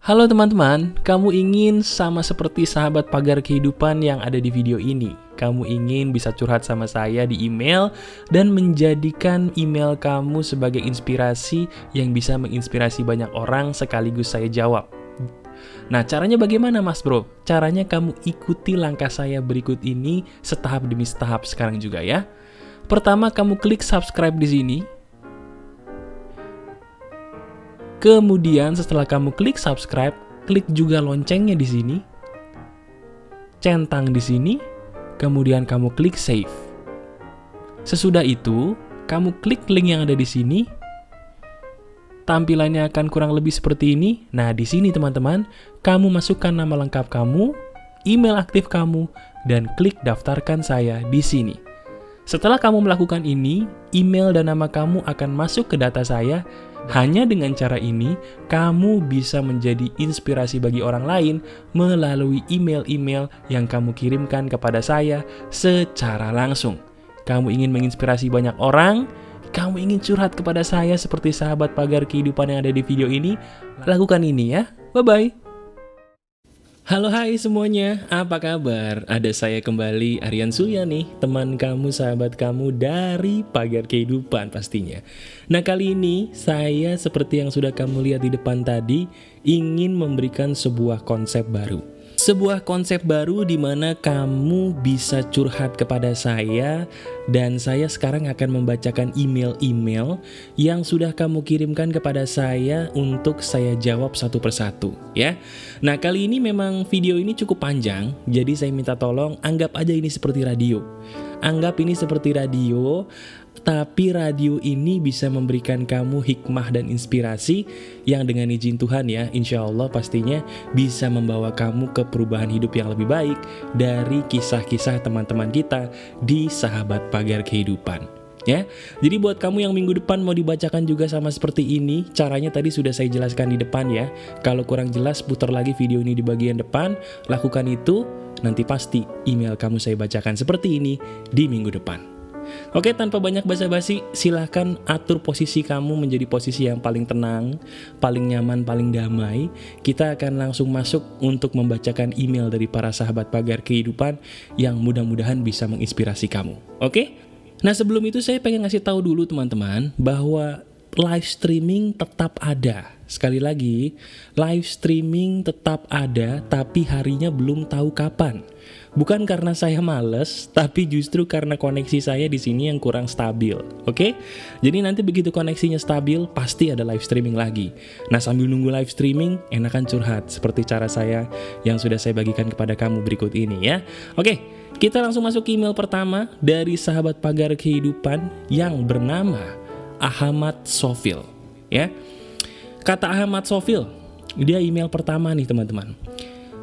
Halo teman-teman, kamu ingin sama seperti sahabat pagar kehidupan yang ada di video ini. Kamu ingin bisa curhat sama saya di email dan menjadikan email kamu sebagai inspirasi yang bisa menginspirasi banyak orang sekaligus saya jawab. Nah, caranya bagaimana mas bro? Caranya kamu ikuti langkah saya berikut ini setahap demi setahap sekarang juga ya. Pertama, kamu klik subscribe di sini, Kemudian setelah kamu klik subscribe, klik juga loncengnya di sini. Centang di sini, kemudian kamu klik save. Sesudah itu, kamu klik link yang ada di sini. Tampilannya akan kurang lebih seperti ini. Nah, di sini teman-teman, kamu masukkan nama lengkap kamu, email aktif kamu, dan klik daftarkan saya di sini. Setelah kamu melakukan ini, email dan nama kamu akan masuk ke data saya hanya dengan cara ini, kamu bisa menjadi inspirasi bagi orang lain melalui email-email yang kamu kirimkan kepada saya secara langsung. Kamu ingin menginspirasi banyak orang? Kamu ingin curhat kepada saya seperti sahabat pagar kehidupan yang ada di video ini? Lakukan ini ya. Bye-bye. Halo hai semuanya, apa kabar? Ada saya kembali Aryan Surya nih, teman kamu, sahabat kamu dari Pagar Kehidupan pastinya. Nah kali ini saya seperti yang sudah kamu lihat di depan tadi, ingin memberikan sebuah konsep baru. Sebuah konsep baru di mana kamu bisa curhat kepada saya dan saya sekarang akan membacakan email-email yang sudah kamu kirimkan kepada saya untuk saya jawab satu persatu ya. Nah, kali ini memang video ini cukup panjang, jadi saya minta tolong anggap aja ini seperti radio. Anggap ini seperti radio tapi radio ini bisa memberikan kamu hikmah dan inspirasi yang dengan izin Tuhan ya, insya Allah pastinya bisa membawa kamu ke perubahan hidup yang lebih baik dari kisah-kisah teman-teman kita di sahabat pagar kehidupan. Ya, jadi buat kamu yang minggu depan mau dibacakan juga sama seperti ini, caranya tadi sudah saya jelaskan di depan ya. Kalau kurang jelas, putar lagi video ini di bagian depan, lakukan itu, nanti pasti email kamu saya bacakan seperti ini di minggu depan. Oke, tanpa banyak basa-basi, silahkan atur posisi kamu menjadi posisi yang paling tenang, paling nyaman, paling damai. Kita akan langsung masuk untuk membacakan email dari para sahabat pagar kehidupan yang mudah-mudahan bisa menginspirasi kamu. Oke? Nah, sebelum itu saya pengen ngasih tahu dulu teman-teman bahwa live streaming tetap ada. Sekali lagi, live streaming tetap ada, tapi harinya belum tahu kapan. Bukan karena saya males, tapi justru karena koneksi saya di sini yang kurang stabil. Oke? Jadi nanti begitu koneksinya stabil, pasti ada live streaming lagi. Nah, sambil nunggu live streaming, enakan curhat seperti cara saya yang sudah saya bagikan kepada kamu berikut ini ya. Oke, kita langsung masuk ke email pertama dari sahabat pagar kehidupan yang bernama Ahmad Sofil, ya. Kata Ahmad Sofil, dia email pertama nih teman-teman.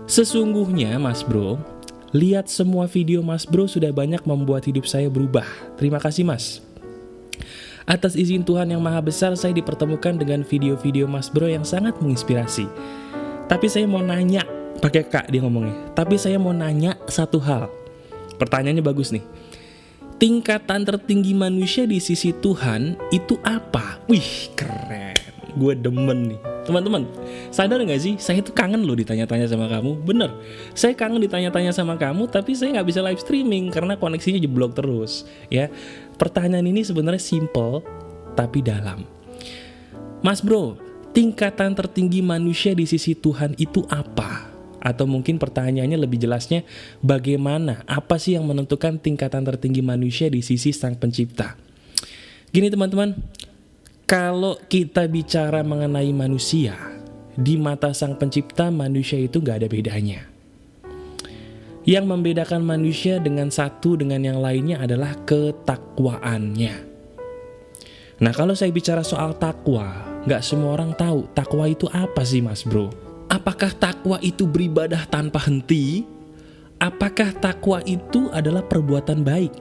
Sesungguhnya Mas Bro, Lihat semua video Mas Bro sudah banyak membuat hidup saya berubah. Terima kasih Mas. Atas izin Tuhan yang Maha Besar, saya dipertemukan dengan video-video Mas Bro yang sangat menginspirasi. Tapi saya mau nanya, pakai kak dia ngomongnya. Tapi saya mau nanya satu hal. Pertanyaannya bagus nih. Tingkatan tertinggi manusia di sisi Tuhan itu apa? Wih, keren. Gue demen nih. Teman-teman, sadar gak sih? Saya tuh kangen loh ditanya-tanya sama kamu. Bener, saya kangen ditanya-tanya sama kamu, tapi saya nggak bisa live streaming karena koneksinya jeblok terus. Ya, pertanyaan ini sebenarnya simple tapi dalam. Mas Bro, tingkatan tertinggi manusia di sisi Tuhan itu apa? Atau mungkin pertanyaannya lebih jelasnya, bagaimana? Apa sih yang menentukan tingkatan tertinggi manusia di sisi Sang Pencipta? Gini teman-teman, kalau kita bicara mengenai manusia, di mata sang pencipta manusia itu gak ada bedanya. Yang membedakan manusia dengan satu dengan yang lainnya adalah ketakwaannya. Nah kalau saya bicara soal takwa, gak semua orang tahu takwa itu apa sih mas bro? Apakah takwa itu beribadah tanpa henti? Apakah takwa itu adalah perbuatan baik?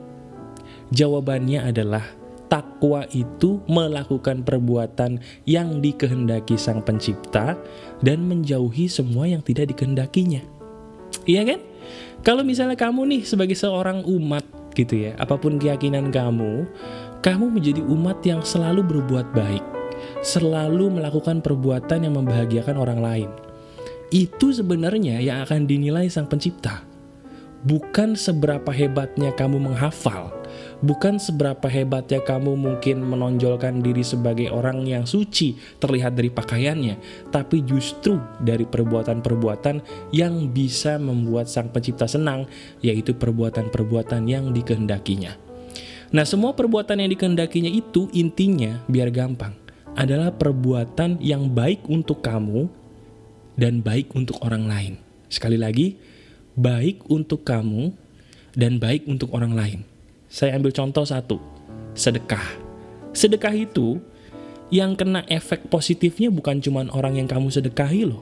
Jawabannya adalah takwa itu melakukan perbuatan yang dikehendaki sang pencipta dan menjauhi semua yang tidak dikehendakinya. Iya kan? Kalau misalnya kamu nih sebagai seorang umat gitu ya, apa pun keyakinan kamu, kamu menjadi umat yang selalu berbuat baik, selalu melakukan perbuatan yang membahagiakan orang lain. itu sebenarnya yang akan dinilai sang pencipta. Bukan seberapa hebatnya kamu menghafal, bukan seberapa hebatnya kamu mungkin menonjolkan diri sebagai orang yang suci terlihat dari pakaiannya, tapi justru dari perbuatan-perbuatan yang bisa membuat sang pencipta senang, yaitu perbuatan-perbuatan yang dikehendakinya. Nah, semua perbuatan yang dikehendakinya itu intinya biar gampang adalah perbuatan yang baik untuk kamu dan baik untuk orang lain. Sekali lagi, baik untuk kamu dan baik untuk orang lain. Saya ambil contoh satu, sedekah. Sedekah itu yang kena efek positifnya bukan cuma orang yang kamu sedekahi loh.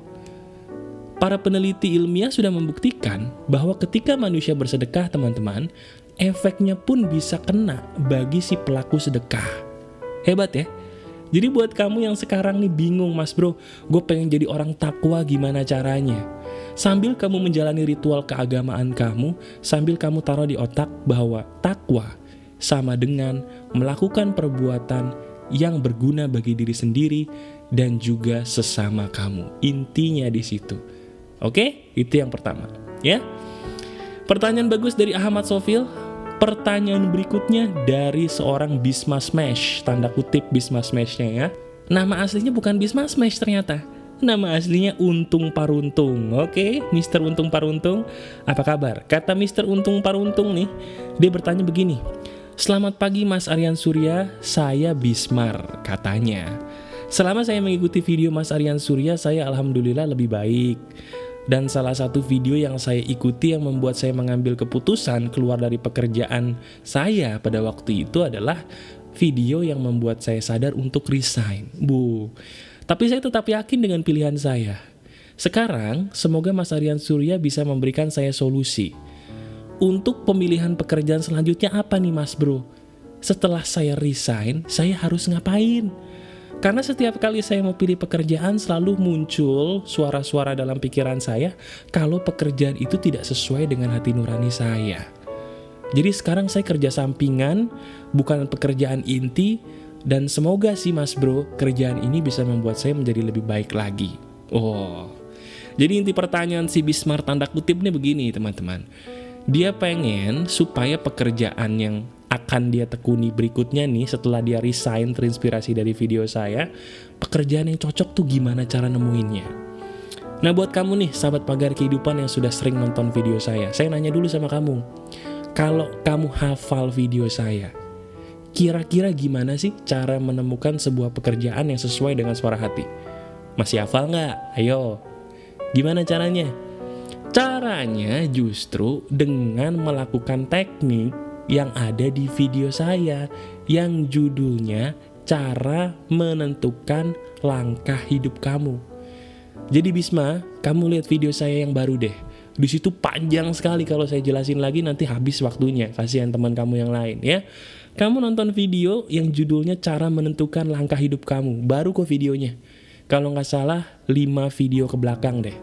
Para peneliti ilmiah sudah membuktikan bahwa ketika manusia bersedekah teman-teman, efeknya pun bisa kena bagi si pelaku sedekah. Hebat ya? Jadi buat kamu yang sekarang nih bingung mas bro, gue pengen jadi orang takwa gimana caranya? Sambil kamu menjalani ritual keagamaan kamu, sambil kamu taruh di otak bahwa takwa sama dengan melakukan perbuatan yang berguna bagi diri sendiri dan juga sesama kamu. Intinya di situ. Oke, itu yang pertama, ya. Pertanyaan bagus dari Ahmad Sofil. Pertanyaan berikutnya dari seorang Bisma Smash, tanda kutip Bisma Smashnya ya. Nama aslinya bukan Bisma Smash ternyata. Nama aslinya Untung Paruntung. Oke, Mister Untung Paruntung, apa kabar? Kata Mister Untung Paruntung nih, dia bertanya begini. Selamat pagi Mas Aryan Surya, saya Bismar, katanya. Selama saya mengikuti video Mas Aryan Surya, saya alhamdulillah lebih baik. Dan salah satu video yang saya ikuti yang membuat saya mengambil keputusan keluar dari pekerjaan saya pada waktu itu adalah video yang membuat saya sadar untuk resign. Bu, tapi saya tetap yakin dengan pilihan saya. Sekarang, semoga Mas Aryan Surya bisa memberikan saya solusi. Untuk pemilihan pekerjaan selanjutnya apa nih Mas Bro? Setelah saya resign, saya harus ngapain? Karena setiap kali saya mau pilih pekerjaan selalu muncul suara-suara dalam pikiran saya kalau pekerjaan itu tidak sesuai dengan hati nurani saya. Jadi sekarang saya kerja sampingan, bukan pekerjaan inti, dan semoga sih mas bro, kerjaan ini bisa membuat saya menjadi lebih baik lagi. Oh, jadi inti pertanyaan si Bismar tanda kutip nih begini teman-teman. Dia pengen supaya pekerjaan yang akan dia tekuni berikutnya nih setelah dia resign terinspirasi dari video saya, pekerjaan yang cocok tuh gimana cara nemuinnya. Nah buat kamu nih sahabat pagar kehidupan yang sudah sering nonton video saya, saya nanya dulu sama kamu. Kalau kamu hafal video saya, kira-kira gimana sih cara menemukan sebuah pekerjaan yang sesuai dengan suara hati? Masih hafal nggak? Ayo, gimana caranya? Caranya justru dengan melakukan teknik yang ada di video saya yang judulnya Cara Menentukan Langkah Hidup Kamu. Jadi Bisma, kamu lihat video saya yang baru deh. Di situ panjang sekali kalau saya jelasin lagi nanti habis waktunya. Kasihan teman kamu yang lain ya. Kamu nonton video yang judulnya Cara Menentukan Langkah Hidup Kamu. Baru kok videonya. Kalau nggak salah 5 video ke belakang deh.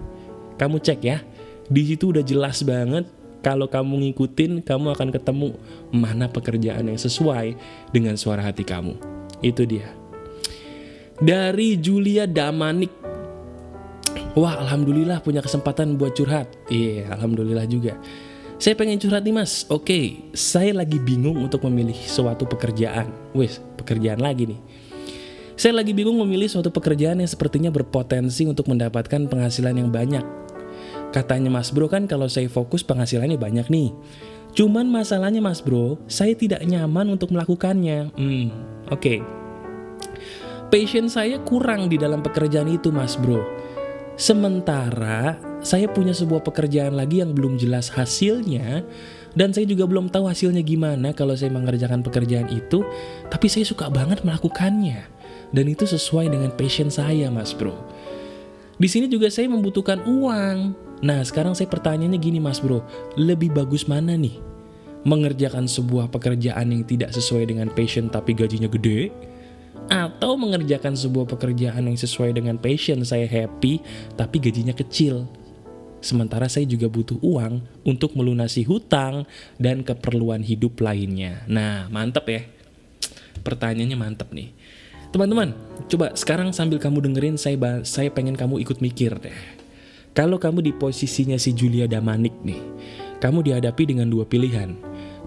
Kamu cek ya. Di situ udah jelas banget kalau kamu ngikutin, kamu akan ketemu mana pekerjaan yang sesuai dengan suara hati kamu. Itu dia. Dari Julia Damanik. Wah, alhamdulillah punya kesempatan buat curhat. Iya, yeah, alhamdulillah juga. Saya pengen curhat nih mas. Oke, saya lagi bingung untuk memilih suatu pekerjaan. Wes, pekerjaan lagi nih. Saya lagi bingung memilih suatu pekerjaan yang sepertinya berpotensi untuk mendapatkan penghasilan yang banyak Katanya mas bro kan kalau saya fokus penghasilannya banyak nih. Cuman masalahnya mas bro, saya tidak nyaman untuk melakukannya. Hmm, oke. Okay. Passion saya kurang di dalam pekerjaan itu mas bro. Sementara saya punya sebuah pekerjaan lagi yang belum jelas hasilnya dan saya juga belum tahu hasilnya gimana kalau saya mengerjakan pekerjaan itu, tapi saya suka banget melakukannya. Dan itu sesuai dengan passion saya, Mas Bro. Di sini juga saya membutuhkan uang. Nah, sekarang saya pertanyaannya gini mas bro, lebih bagus mana nih? Mengerjakan sebuah pekerjaan yang tidak sesuai dengan passion tapi gajinya gede? Atau mengerjakan sebuah pekerjaan yang sesuai dengan passion saya happy tapi gajinya kecil? Sementara saya juga butuh uang untuk melunasi hutang dan keperluan hidup lainnya. Nah, mantep ya. Pertanyaannya mantep nih. Teman-teman, coba sekarang sambil kamu dengerin saya saya pengen kamu ikut mikir deh Kalau kamu di posisinya si Julia Damanik nih, kamu dihadapi dengan dua pilihan.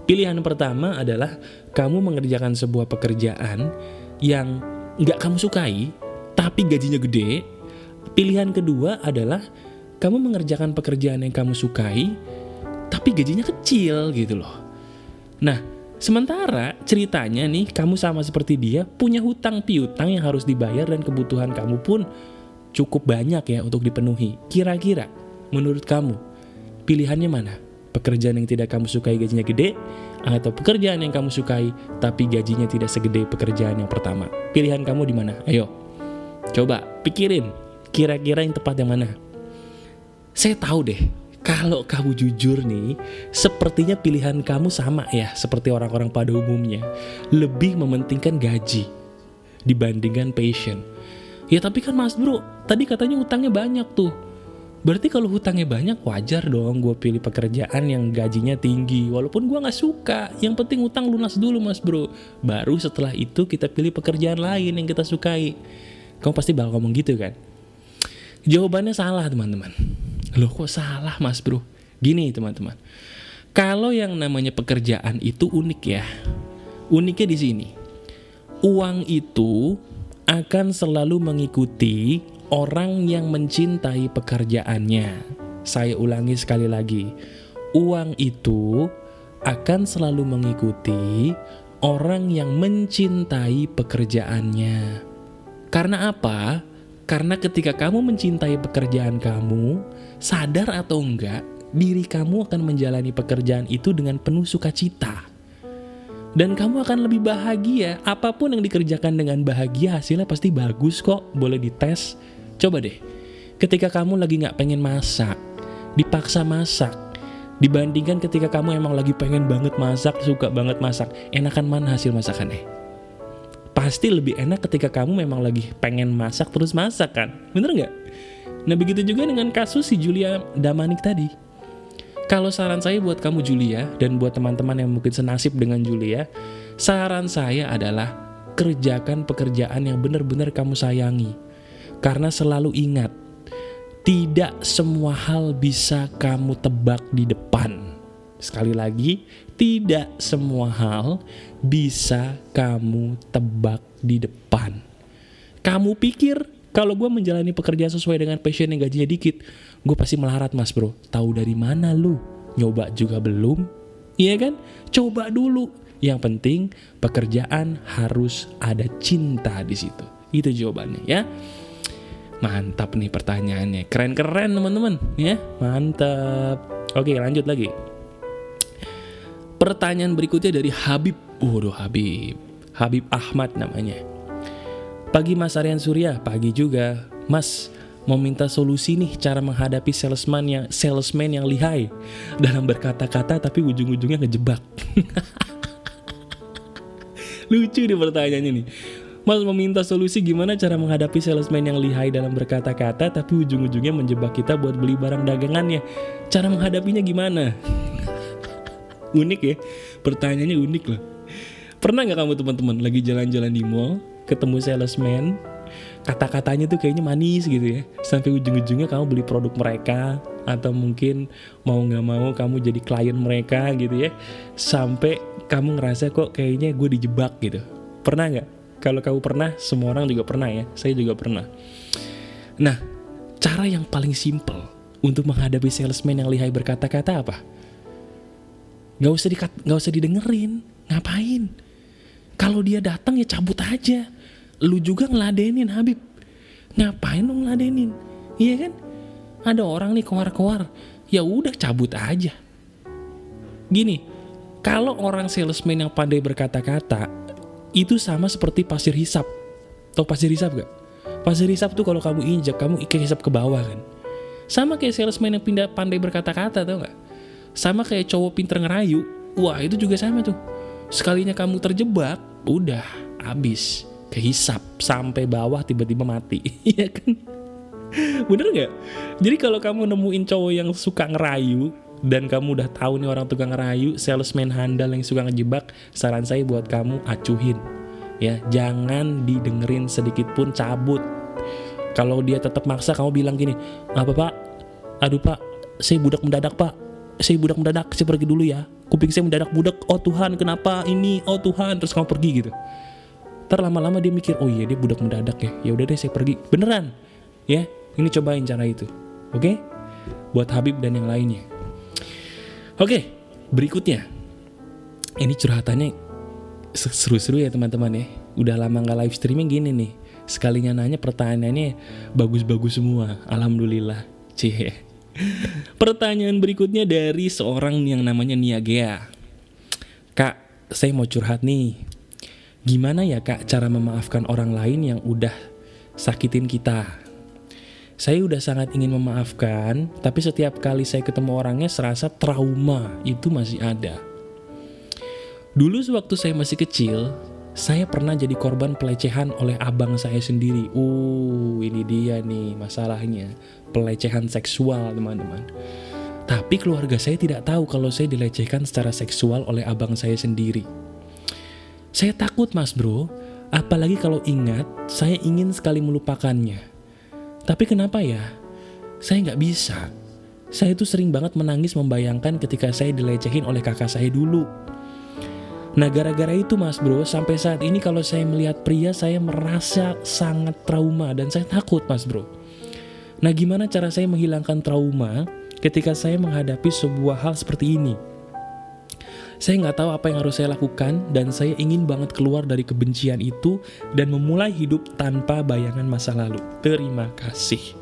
Pilihan pertama adalah kamu mengerjakan sebuah pekerjaan yang nggak kamu sukai, tapi gajinya gede. Pilihan kedua adalah kamu mengerjakan pekerjaan yang kamu sukai, tapi gajinya kecil gitu loh. Nah, sementara ceritanya nih, kamu sama seperti dia, punya hutang piutang yang harus dibayar dan kebutuhan kamu pun cukup banyak ya untuk dipenuhi. Kira-kira, menurut kamu, pilihannya mana? Pekerjaan yang tidak kamu sukai gajinya gede, atau pekerjaan yang kamu sukai tapi gajinya tidak segede pekerjaan yang pertama. Pilihan kamu di mana? Ayo, coba pikirin, kira-kira yang tepat yang mana? Saya tahu deh, kalau kamu jujur nih, sepertinya pilihan kamu sama ya, seperti orang-orang pada umumnya. Lebih mementingkan gaji dibandingkan passion. Ya tapi kan mas bro, tadi katanya utangnya banyak tuh. Berarti kalau hutangnya banyak wajar dong gue pilih pekerjaan yang gajinya tinggi Walaupun gue gak suka Yang penting utang lunas dulu mas bro Baru setelah itu kita pilih pekerjaan lain yang kita sukai Kamu pasti bakal ngomong gitu kan Jawabannya salah teman-teman Loh kok salah mas bro Gini teman-teman Kalau yang namanya pekerjaan itu unik ya Uniknya di sini Uang itu akan selalu mengikuti orang yang mencintai pekerjaannya. Saya ulangi sekali lagi, uang itu akan selalu mengikuti orang yang mencintai pekerjaannya. Karena apa? Karena ketika kamu mencintai pekerjaan kamu, sadar atau enggak, diri kamu akan menjalani pekerjaan itu dengan penuh sukacita. Dan kamu akan lebih bahagia. Apa pun yang dikerjakan dengan bahagia, hasilnya pasti bagus kok. Boleh dites. Coba deh, ketika kamu lagi nggak pengen masak, dipaksa masak, dibandingkan ketika kamu emang lagi pengen banget masak, suka banget masak, enakan mana hasil masakannya? Pasti lebih enak ketika kamu memang lagi pengen masak terus masak kan? Bener nggak? Nah begitu juga dengan kasus si Julia Damanik tadi. Kalau saran saya buat kamu Julia dan buat teman-teman yang mungkin senasib dengan Julia, saran saya adalah kerjakan pekerjaan yang benar-benar kamu sayangi. Karena selalu ingat, tidak semua hal bisa kamu tebak di depan. Sekali lagi, tidak semua hal bisa kamu tebak di depan. Kamu pikir kalau gue menjalani pekerjaan sesuai dengan passion yang gajinya dikit, gue pasti melarat mas bro. Tahu dari mana lu? Nyoba juga belum? Iya kan? Coba dulu. Yang penting pekerjaan harus ada cinta di situ. Itu jawabannya ya. Mantap nih pertanyaannya. Keren-keren teman-teman ya. Mantap. Oke, lanjut lagi. Pertanyaan berikutnya dari Habib. Waduh, Habib. Habib Ahmad namanya. Pagi Mas Aryan Surya, pagi juga. Mas, mau minta solusi nih cara menghadapi salesman yang salesman yang lihai dalam berkata-kata tapi ujung-ujungnya ngejebak. Lucu nih pertanyaannya nih. Mas meminta solusi gimana cara menghadapi salesman yang lihai dalam berkata-kata tapi ujung-ujungnya menjebak kita buat beli barang dagangannya. Cara menghadapinya gimana? unik ya, pertanyaannya unik loh. Pernah nggak kamu teman-teman lagi jalan-jalan di mall, ketemu salesman, kata-katanya tuh kayaknya manis gitu ya. Sampai ujung-ujungnya kamu beli produk mereka atau mungkin mau nggak mau kamu jadi klien mereka gitu ya. Sampai kamu ngerasa kok kayaknya gue dijebak gitu. Pernah nggak? Kalau kamu pernah semua orang juga pernah ya. Saya juga pernah. Nah cara yang paling simple untuk menghadapi salesman yang lihai berkata-kata apa? Nggak usah dikat nggak usah didengerin. Ngapain? Kalau dia datang ya cabut aja lu juga ngeladenin Habib. Ngapain lu ngeladenin? Iya kan? Ada orang nih keluar-keluar. Ya udah cabut aja. Gini kalau orang salesman yang pandai berkata-kata itu sama seperti pasir hisap. Tau pasir hisap gak? pasir hisap tuh kalau kamu injak kamu ikat hisap ke bawah kan. Sama kayak salesman yang pindah pandai berkata-kata tau gak? sama kayak cowok pinter ngerayu wah itu juga sama tuh. Sekalinya kamu terjebak udah abis kehisap sampai bawah tiba-tiba mati. Iya kan? Bener nggak? Jadi kalau kamu nemuin cowok yang suka ngerayu dan kamu udah tahu nih orang tukang ngerayu salesman handal yang suka ngejebak saran saya buat kamu acuhin. Ya jangan didengerin sedikit pun cabut. Kalau dia tetap maksa kamu bilang gini apa pak? Aduh pak saya budak mendadak pak. Saya budak mendadak saya pergi dulu ya. Kuping saya mendadak budak oh Tuhan kenapa ini? Oh Tuhan. Terus kamu pergi gitu Ntar lama-lama dia mikir, oh iya dia budak mendadak ya. Ya udah deh saya pergi. Beneran. Ya, ini cobain cara itu. Oke? Buat Habib dan yang lainnya. Oke, berikutnya. Ini curhatannya seru-seru ya teman-teman ya. Udah lama nggak live streaming gini nih. Sekalinya nanya pertanyaannya bagus-bagus semua. Alhamdulillah. Cie. Pertanyaan berikutnya dari seorang yang namanya Niagea. Kak, saya mau curhat nih Gimana ya kak cara memaafkan orang lain yang udah sakitin kita? Saya udah sangat ingin memaafkan, tapi setiap kali saya ketemu orangnya serasa trauma itu masih ada. Dulu sewaktu saya masih kecil, saya pernah jadi korban pelecehan oleh abang saya sendiri. Uh, ini dia nih masalahnya. Pelecehan seksual, teman-teman. Tapi keluarga saya tidak tahu kalau saya dilecehkan secara seksual oleh abang saya sendiri. Saya takut mas bro, apalagi kalau ingat saya ingin sekali melupakannya. Tapi kenapa ya? Saya nggak bisa. Saya itu sering banget menangis membayangkan ketika saya dilecehin oleh kakak saya dulu. Nah gara-gara itu mas bro, sampai saat ini kalau saya melihat pria saya merasa sangat trauma dan saya takut mas bro. Nah gimana cara saya menghilangkan trauma ketika saya menghadapi sebuah hal seperti ini? Saya nggak tahu apa yang harus saya lakukan dan saya ingin banget keluar dari kebencian itu dan memulai hidup tanpa bayangan masa lalu. Terima kasih.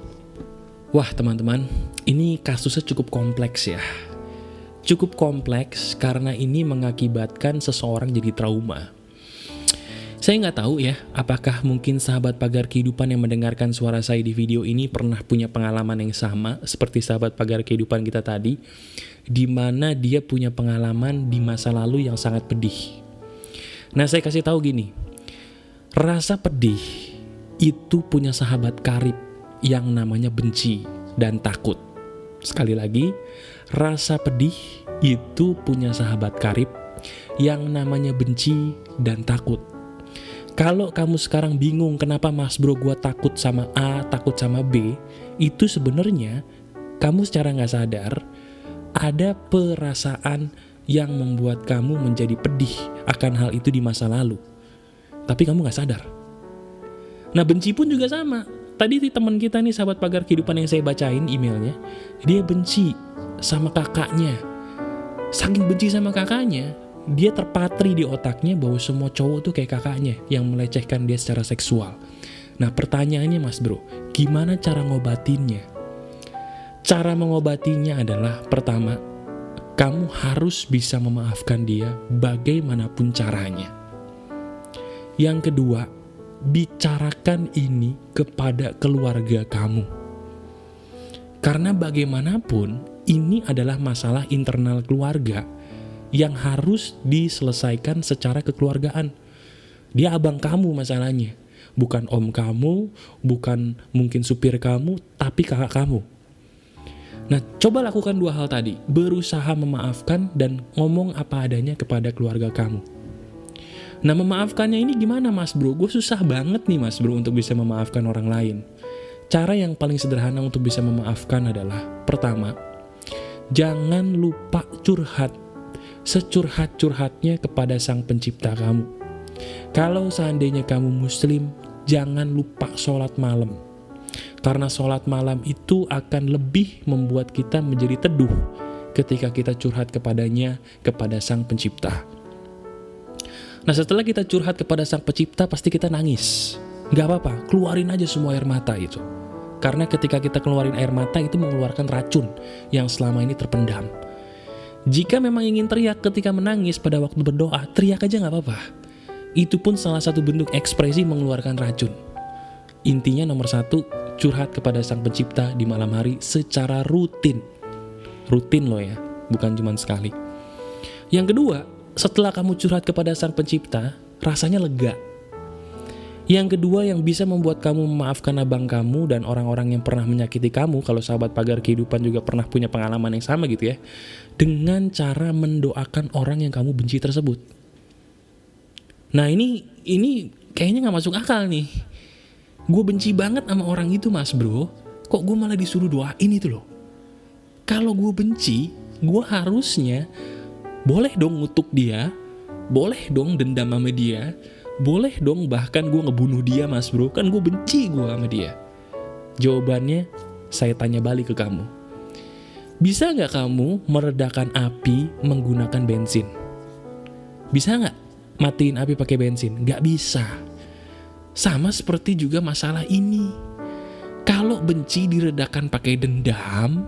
Wah teman-teman, ini kasusnya cukup kompleks ya. Cukup kompleks karena ini mengakibatkan seseorang jadi trauma. Saya nggak tahu ya, apakah mungkin sahabat pagar kehidupan yang mendengarkan suara saya di video ini pernah punya pengalaman yang sama seperti sahabat pagar kehidupan kita tadi, di mana dia punya pengalaman di masa lalu yang sangat pedih. Nah, saya kasih tahu gini, rasa pedih itu punya sahabat karib yang namanya benci dan takut. Sekali lagi, rasa pedih itu punya sahabat karib yang namanya benci dan takut. Kalau kamu sekarang bingung kenapa mas bro gue takut sama A, takut sama B, itu sebenarnya kamu secara nggak sadar ada perasaan yang membuat kamu menjadi pedih akan hal itu di masa lalu. Tapi kamu nggak sadar. Nah benci pun juga sama. Tadi di teman kita nih sahabat pagar kehidupan yang saya bacain emailnya, dia benci sama kakaknya. Saking benci sama kakaknya, dia terpatri di otaknya bahwa semua cowok tuh kayak kakaknya yang melecehkan dia secara seksual. Nah pertanyaannya mas bro, gimana cara ngobatinnya? Cara mengobatinya adalah pertama, kamu harus bisa memaafkan dia bagaimanapun caranya. Yang kedua, bicarakan ini kepada keluarga kamu. Karena bagaimanapun, ini adalah masalah internal keluarga yang harus diselesaikan secara kekeluargaan. Dia abang kamu masalahnya. Bukan om kamu, bukan mungkin supir kamu, tapi kakak kamu. Nah, coba lakukan dua hal tadi. Berusaha memaafkan dan ngomong apa adanya kepada keluarga kamu. Nah, memaafkannya ini gimana mas bro? Gue susah banget nih mas bro untuk bisa memaafkan orang lain. Cara yang paling sederhana untuk bisa memaafkan adalah Pertama, jangan lupa curhat securhat-curhatnya kepada sang pencipta kamu. Kalau seandainya kamu muslim, jangan lupa sholat malam. Karena sholat malam itu akan lebih membuat kita menjadi teduh ketika kita curhat kepadanya, kepada sang pencipta. Nah setelah kita curhat kepada sang pencipta, pasti kita nangis. Gak apa-apa, keluarin aja semua air mata itu. Karena ketika kita keluarin air mata itu mengeluarkan racun yang selama ini terpendam. Jika memang ingin teriak ketika menangis pada waktu berdoa, teriak aja nggak apa-apa. Itu pun salah satu bentuk ekspresi mengeluarkan racun. Intinya nomor satu, curhat kepada sang pencipta di malam hari secara rutin. Rutin loh ya, bukan cuma sekali. Yang kedua, setelah kamu curhat kepada sang pencipta, rasanya lega. Yang kedua yang bisa membuat kamu memaafkan abang kamu dan orang-orang yang pernah menyakiti kamu, kalau sahabat pagar kehidupan juga pernah punya pengalaman yang sama gitu ya, dengan cara mendoakan orang yang kamu benci tersebut. Nah ini ini kayaknya nggak masuk akal nih. Gue benci banget sama orang itu mas bro, kok gue malah disuruh doain itu loh. Kalau gue benci, gue harusnya boleh dong ngutuk dia, boleh dong dendam sama dia, boleh dong bahkan gue ngebunuh dia mas bro, kan gue benci gue sama dia. Jawabannya, saya tanya balik ke kamu. Bisa nggak kamu meredakan api menggunakan bensin? Bisa nggak matiin api pakai bensin? Nggak bisa. Sama seperti juga masalah ini. Kalau benci diredakan pakai dendam,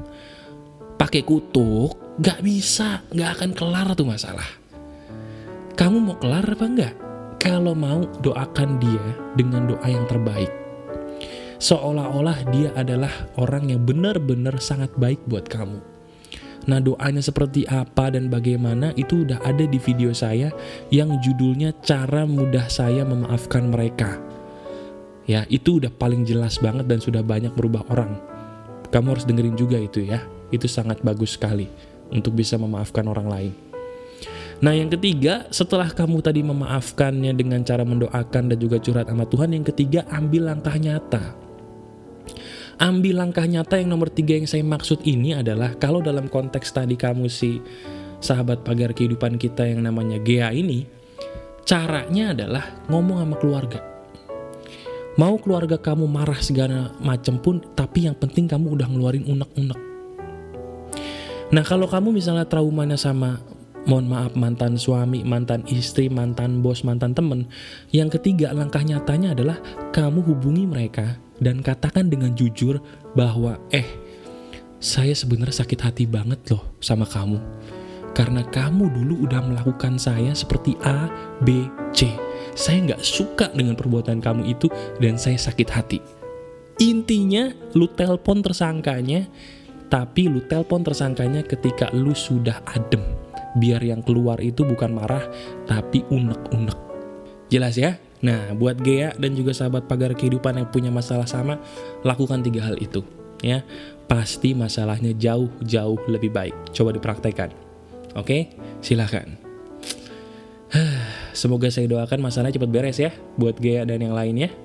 pakai kutuk, nggak bisa, nggak akan kelar tuh masalah. Kamu mau kelar apa enggak? Kalau mau, doakan dia dengan doa yang terbaik. Seolah-olah dia adalah orang yang benar-benar sangat baik buat kamu. Nah doanya seperti apa dan bagaimana itu udah ada di video saya yang judulnya cara mudah saya memaafkan mereka. Ya itu udah paling jelas banget dan sudah banyak berubah orang. Kamu harus dengerin juga itu ya. Itu sangat bagus sekali untuk bisa memaafkan orang lain. Nah yang ketiga, setelah kamu tadi memaafkannya dengan cara mendoakan dan juga curhat sama Tuhan, yang ketiga ambil langkah nyata. Ambil langkah nyata yang nomor tiga yang saya maksud ini adalah kalau dalam konteks tadi kamu si sahabat pagar kehidupan kita yang namanya Gea ini, caranya adalah ngomong sama keluarga. Mau keluarga kamu marah segala macam pun, tapi yang penting kamu udah ngeluarin unek-unek Nah kalau kamu misalnya traumanya sama mohon maaf mantan suami, mantan istri, mantan bos, mantan temen. Yang ketiga langkah nyatanya adalah kamu hubungi mereka dan katakan dengan jujur bahwa eh saya sebenarnya sakit hati banget loh sama kamu. Karena kamu dulu udah melakukan saya seperti A, B, C. Saya nggak suka dengan perbuatan kamu itu dan saya sakit hati. Intinya, lu telpon tersangkanya, tapi lu telpon tersangkanya ketika lu sudah adem. Biar yang keluar itu bukan marah, tapi unek-unek. Jelas ya? Nah, buat Gea dan juga sahabat pagar kehidupan yang punya masalah sama, lakukan tiga hal itu. Ya, pasti masalahnya jauh-jauh lebih baik. Coba dipraktekkan. Oke, silahkan. Semoga saya doakan masalahnya cepat beres ya, buat Gea dan yang lainnya.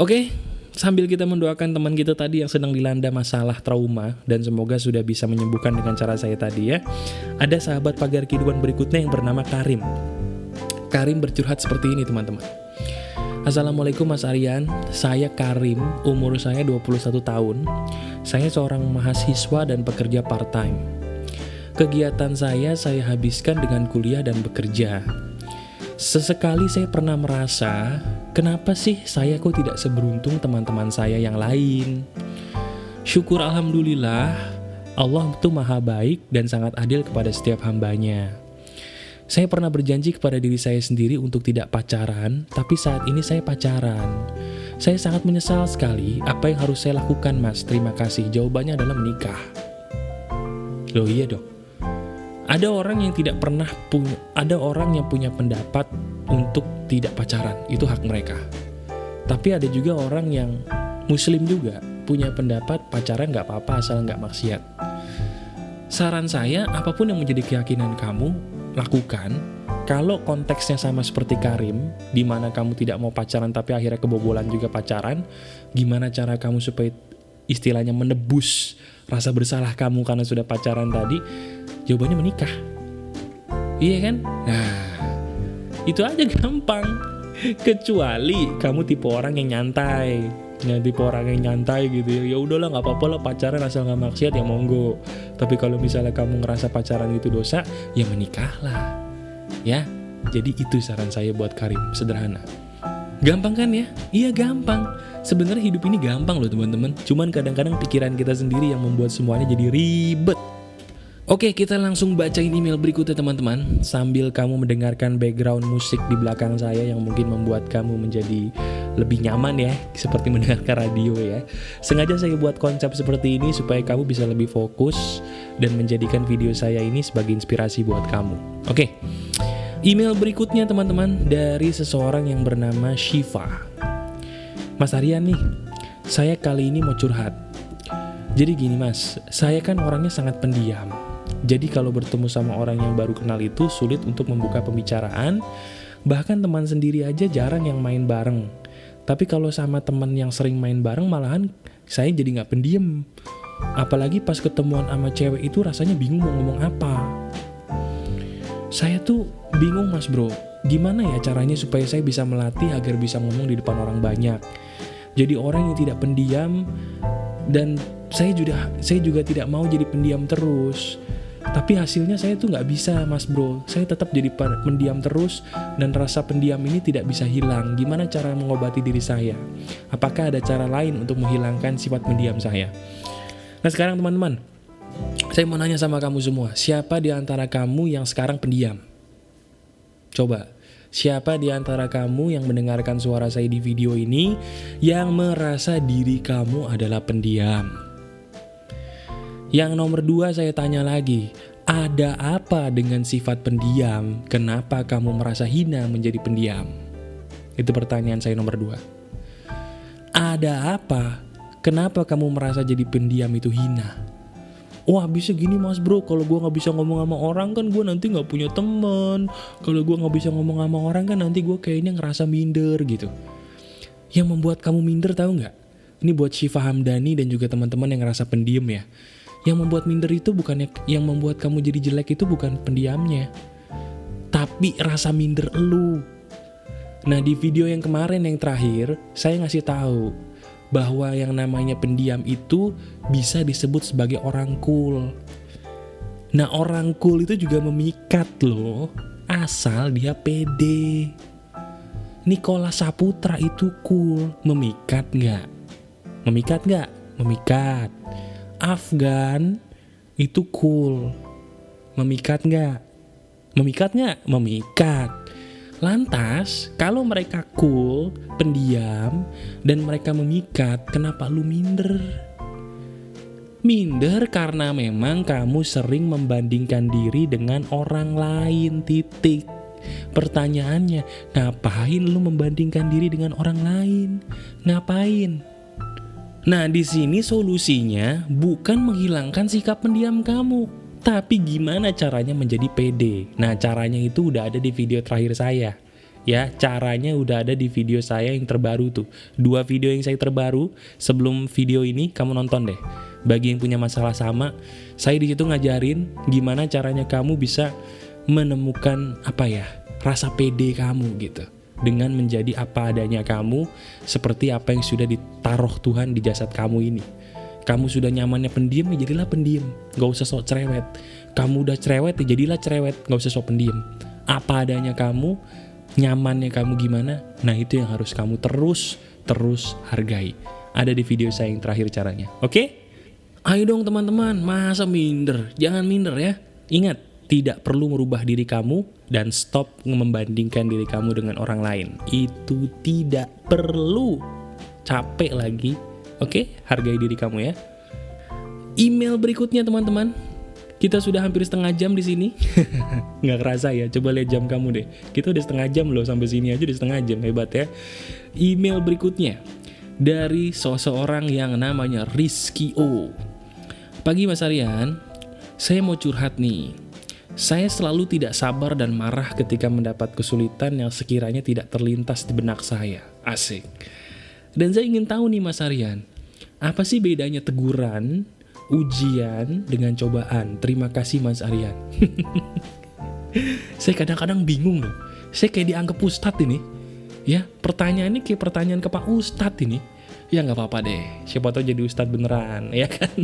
Oke, sambil kita mendoakan teman kita tadi yang sedang dilanda masalah trauma dan semoga sudah bisa menyembuhkan dengan cara saya tadi ya. Ada sahabat pagar kehidupan berikutnya yang bernama Karim. Karim bercurhat seperti ini teman-teman. Assalamualaikum Mas Aryan, saya Karim, umur saya 21 tahun. Saya seorang mahasiswa dan pekerja part-time. Kegiatan saya saya habiskan dengan kuliah dan bekerja. Sesekali saya pernah merasa Kenapa sih saya kok tidak seberuntung teman-teman saya yang lain? Syukur Alhamdulillah, Allah itu maha baik dan sangat adil kepada setiap hambanya. Saya pernah berjanji kepada diri saya sendiri untuk tidak pacaran, tapi saat ini saya pacaran. Saya sangat menyesal sekali apa yang harus saya lakukan mas, terima kasih. Jawabannya adalah menikah. Loh iya dong. Ada orang yang tidak pernah punya, ada orang yang punya pendapat untuk tidak pacaran, itu hak mereka. Tapi ada juga orang yang muslim juga punya pendapat pacaran nggak apa-apa asal nggak maksiat. Saran saya, apa pun yang menjadi keyakinan kamu, lakukan. Kalau konteksnya sama seperti Karim, di mana kamu tidak mau pacaran tapi akhirnya kebobolan juga pacaran, gimana cara kamu supaya istilahnya menebus rasa bersalah kamu karena sudah pacaran tadi? Jawabannya menikah. Iya kan? Nah, itu aja gampang. Kecuali kamu tipe orang yang nyantai. Ya, tipe orang yang nyantai gitu ya. Ya udahlah nggak apa-apa lah pacaran asal nggak maksiat ya monggo. Tapi kalau misalnya kamu ngerasa pacaran itu dosa, ya menikahlah. Ya. Jadi itu saran saya buat Karim, sederhana. Gampang kan ya? Iya gampang. Sebenarnya hidup ini gampang loh teman-teman. Cuman kadang-kadang pikiran kita sendiri yang membuat semuanya jadi ribet. Oke, kita langsung bacain email berikutnya teman-teman. Sambil kamu mendengarkan background musik di belakang saya Yang mungkin membuat kamu menjadi lebih nyaman ya Seperti mendengarkan radio ya. Sengaja saya buat konsep seperti ini Supaya kamu bisa lebih fokus Dan menjadikan video saya ini sebagai inspirasi buat kamu. Oke, email berikutnya teman-teman Dari seseorang yang bernama Shiva. Mas Aryan nih Saya kali ini mau curhat. Jadi gini mas, saya kan orangnya sangat pendiam jadi kalau bertemu sama orang yang baru kenal itu sulit untuk membuka pembicaraan, bahkan teman sendiri aja jarang yang main bareng. Tapi kalau sama teman yang sering main bareng malahan saya jadi nggak pendiam. Apalagi pas ketemuan sama cewek itu rasanya bingung mau ngomong apa. Saya tuh bingung mas bro, gimana ya caranya supaya saya bisa melatih agar bisa ngomong di depan orang banyak. Jadi orang yang tidak pendiam dan saya juga saya juga tidak mau jadi pendiam terus. Tapi hasilnya saya tuh nggak bisa mas bro Saya tetap jadi pendiam terus Dan rasa pendiam ini tidak bisa hilang Gimana cara mengobati diri saya? Apakah ada cara lain untuk menghilangkan sifat pendiam saya? Nah sekarang teman-teman Saya mau nanya sama kamu semua Siapa di antara kamu yang sekarang pendiam? Coba Siapa di antara kamu yang mendengarkan suara saya di video ini Yang merasa diri kamu adalah pendiam? Yang nomor dua saya tanya lagi, ada apa dengan sifat pendiam? Kenapa kamu merasa hina menjadi pendiam? Itu pertanyaan saya nomor dua. Ada apa? Kenapa kamu merasa jadi pendiam itu hina? Wah bisa gini mas bro, kalau gue gak bisa ngomong sama orang kan gue nanti gak punya temen Kalau gue gak bisa ngomong sama orang kan nanti gue kayaknya ngerasa minder gitu Yang membuat kamu minder tahu nggak? Ini buat Syifa Hamdani dan juga teman-teman yang ngerasa pendiam ya yang membuat minder itu bukannya yang membuat kamu jadi jelek itu bukan pendiamnya. Tapi rasa minder elu. Nah, di video yang kemarin yang terakhir, saya ngasih tahu bahwa yang namanya pendiam itu bisa disebut sebagai orang cool. Nah, orang cool itu juga memikat loh, asal dia pede. Nikola Saputra itu cool, memikat nggak? Memikat nggak? Memikat. Afgan itu cool. Memikat nggak? Memikat nggak? Memikat. Lantas, kalau mereka cool, pendiam, dan mereka memikat, kenapa lu minder? Minder karena memang kamu sering membandingkan diri dengan orang lain, titik. Pertanyaannya, ngapain lu membandingkan diri dengan orang lain? Ngapain? Nah, di sini solusinya bukan menghilangkan sikap pendiam kamu, tapi gimana caranya menjadi pede. Nah, caranya itu udah ada di video terakhir saya. Ya, caranya udah ada di video saya yang terbaru tuh. Dua video yang saya terbaru sebelum video ini kamu nonton deh. Bagi yang punya masalah sama, saya di situ ngajarin gimana caranya kamu bisa menemukan apa ya? rasa pede kamu gitu dengan menjadi apa adanya kamu seperti apa yang sudah ditaruh Tuhan di jasad kamu ini. Kamu sudah nyamannya pendiam, ya jadilah pendiam. Gak usah sok cerewet. Kamu udah cerewet, ya jadilah cerewet. Gak usah sok pendiam. Apa adanya kamu, nyamannya kamu gimana, nah itu yang harus kamu terus, terus hargai. Ada di video saya yang terakhir caranya. Oke? Ayo dong teman-teman, masa minder? Jangan minder ya. Ingat, tidak perlu merubah diri kamu dan stop membandingkan diri kamu dengan orang lain. Itu tidak perlu. Capek lagi. Oke, hargai diri kamu ya. Email berikutnya teman-teman. Kita sudah hampir setengah jam di sini. Nggak kerasa ya, coba lihat jam kamu deh. Kita udah setengah jam loh, sampai sini aja udah setengah jam, hebat ya. Email berikutnya dari seseorang yang namanya Rizky O. Pagi Mas Aryan, saya mau curhat nih. Saya selalu tidak sabar dan marah ketika mendapat kesulitan yang sekiranya tidak terlintas di benak saya. Asik. Dan saya ingin tahu nih Mas Aryan, apa sih bedanya teguran, ujian, dengan cobaan? Terima kasih Mas Aryan. saya kadang-kadang bingung loh. Saya kayak dianggap ustadz ini. Ya, pertanyaan ini kayak pertanyaan ke Pak Ustadz ini. Ya nggak apa-apa deh, siapa tahu jadi ustadz beneran, ya kan?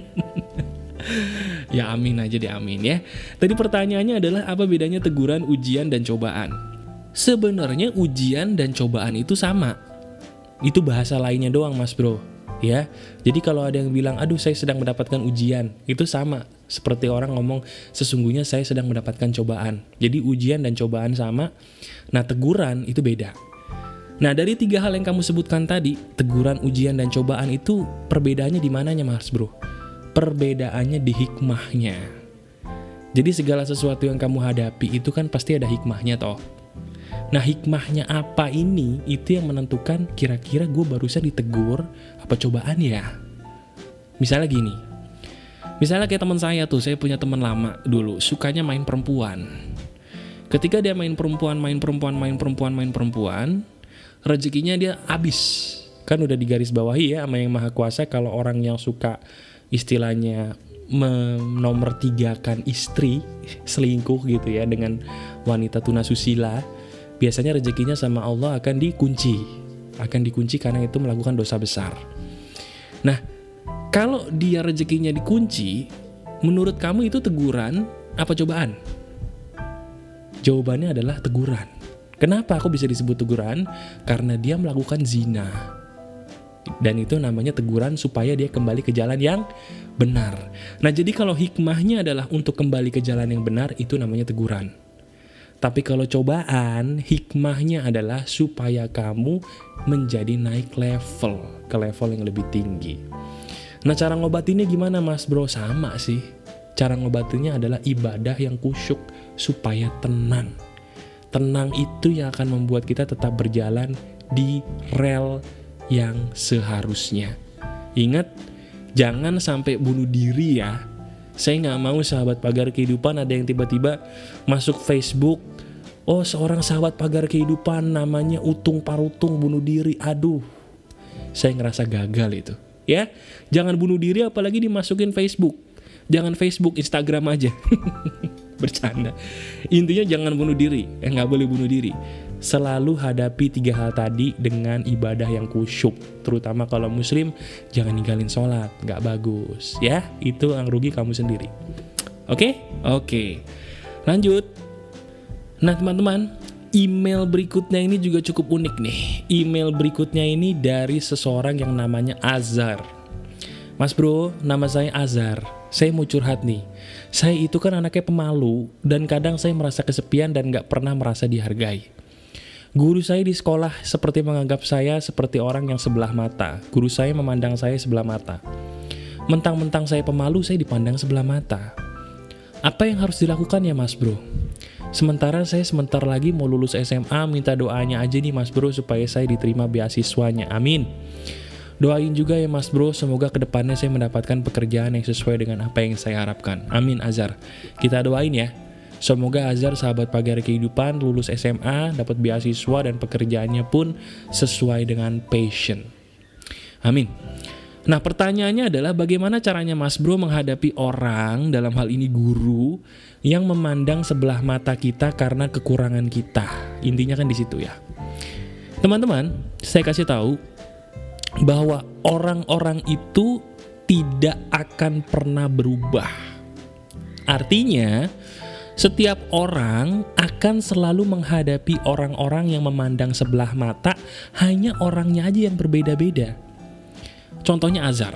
Ya amin aja deh amin ya. Tadi pertanyaannya adalah apa bedanya teguran, ujian, dan cobaan? Sebenarnya ujian dan cobaan itu sama. Itu bahasa lainnya doang mas bro. Ya, jadi kalau ada yang bilang, aduh saya sedang mendapatkan ujian, itu sama. Seperti orang ngomong, sesungguhnya saya sedang mendapatkan cobaan. Jadi ujian dan cobaan sama, nah teguran itu beda. Nah dari tiga hal yang kamu sebutkan tadi, teguran, ujian, dan cobaan itu perbedaannya di mananya mas bro? Perbedaannya di hikmahnya. Jadi segala sesuatu yang kamu hadapi itu kan pasti ada hikmahnya toh. Nah hikmahnya apa ini itu yang menentukan kira-kira gue barusan ditegur apa cobaan ya. Misalnya gini, misalnya kayak teman saya tuh, saya punya teman lama dulu, sukanya main perempuan. Ketika dia main perempuan, main perempuan, main perempuan, main perempuan, rezekinya dia habis. Kan udah digaris bawahi ya sama yang maha kuasa kalau orang yang suka istilahnya menomortigakan istri selingkuh gitu ya dengan wanita tuna susila biasanya rezekinya sama Allah akan dikunci. Akan dikunci karena itu melakukan dosa besar. Nah kalau dia rezekinya dikunci menurut kamu itu teguran apa cobaan? Jawabannya adalah teguran. Kenapa aku bisa disebut teguran? Karena dia melakukan zina dan itu namanya teguran supaya dia kembali ke jalan yang benar. Nah, jadi kalau hikmahnya adalah untuk kembali ke jalan yang benar, itu namanya teguran. Tapi kalau cobaan, hikmahnya adalah supaya kamu menjadi naik level, ke level yang lebih tinggi. Nah, cara ngobatinnya gimana mas bro? Sama sih. Cara ngobatinnya adalah ibadah yang kusyuk, supaya tenang. Tenang itu yang akan membuat kita tetap berjalan di rel yang seharusnya. Ingat, jangan sampai bunuh diri ya. Saya nggak mau sahabat pagar kehidupan ada yang tiba-tiba masuk Facebook. Oh, seorang sahabat pagar kehidupan namanya Utung Parutung bunuh diri. Aduh, saya ngerasa gagal itu. Ya, jangan bunuh diri apalagi dimasukin Facebook. Jangan Facebook, Instagram aja. Bercanda. Intinya jangan bunuh diri. Eh, nggak boleh bunuh diri selalu hadapi tiga hal tadi dengan ibadah yang kusyuk terutama kalau muslim jangan ninggalin sholat nggak bagus ya itu yang rugi kamu sendiri oke okay? oke okay. lanjut nah teman-teman email berikutnya ini juga cukup unik nih email berikutnya ini dari seseorang yang namanya Azar Mas bro, nama saya Azar. Saya mau curhat nih. Saya itu kan anaknya pemalu, dan kadang saya merasa kesepian dan gak pernah merasa dihargai. Guru saya di sekolah seperti menganggap saya seperti orang yang sebelah mata. Guru saya memandang saya sebelah mata. Mentang-mentang saya pemalu, saya dipandang sebelah mata. Apa yang harus dilakukan ya mas bro? Sementara saya sebentar lagi mau lulus SMA, minta doanya aja nih mas bro supaya saya diterima beasiswanya. Amin. Doain juga ya mas bro, semoga ke depannya saya mendapatkan pekerjaan yang sesuai dengan apa yang saya harapkan. Amin Azhar. Kita doain ya. Semoga Azhar sahabat pagar kehidupan lulus SMA, dapat beasiswa dan pekerjaannya pun sesuai dengan passion. Amin. Nah pertanyaannya adalah bagaimana caranya Mas Bro menghadapi orang, dalam hal ini guru, yang memandang sebelah mata kita karena kekurangan kita. Intinya kan di situ ya. Teman-teman, saya kasih tahu bahwa orang-orang itu tidak akan pernah berubah. Artinya, setiap orang akan selalu menghadapi orang-orang yang memandang sebelah mata, hanya orangnya aja yang berbeda-beda. Contohnya Azar.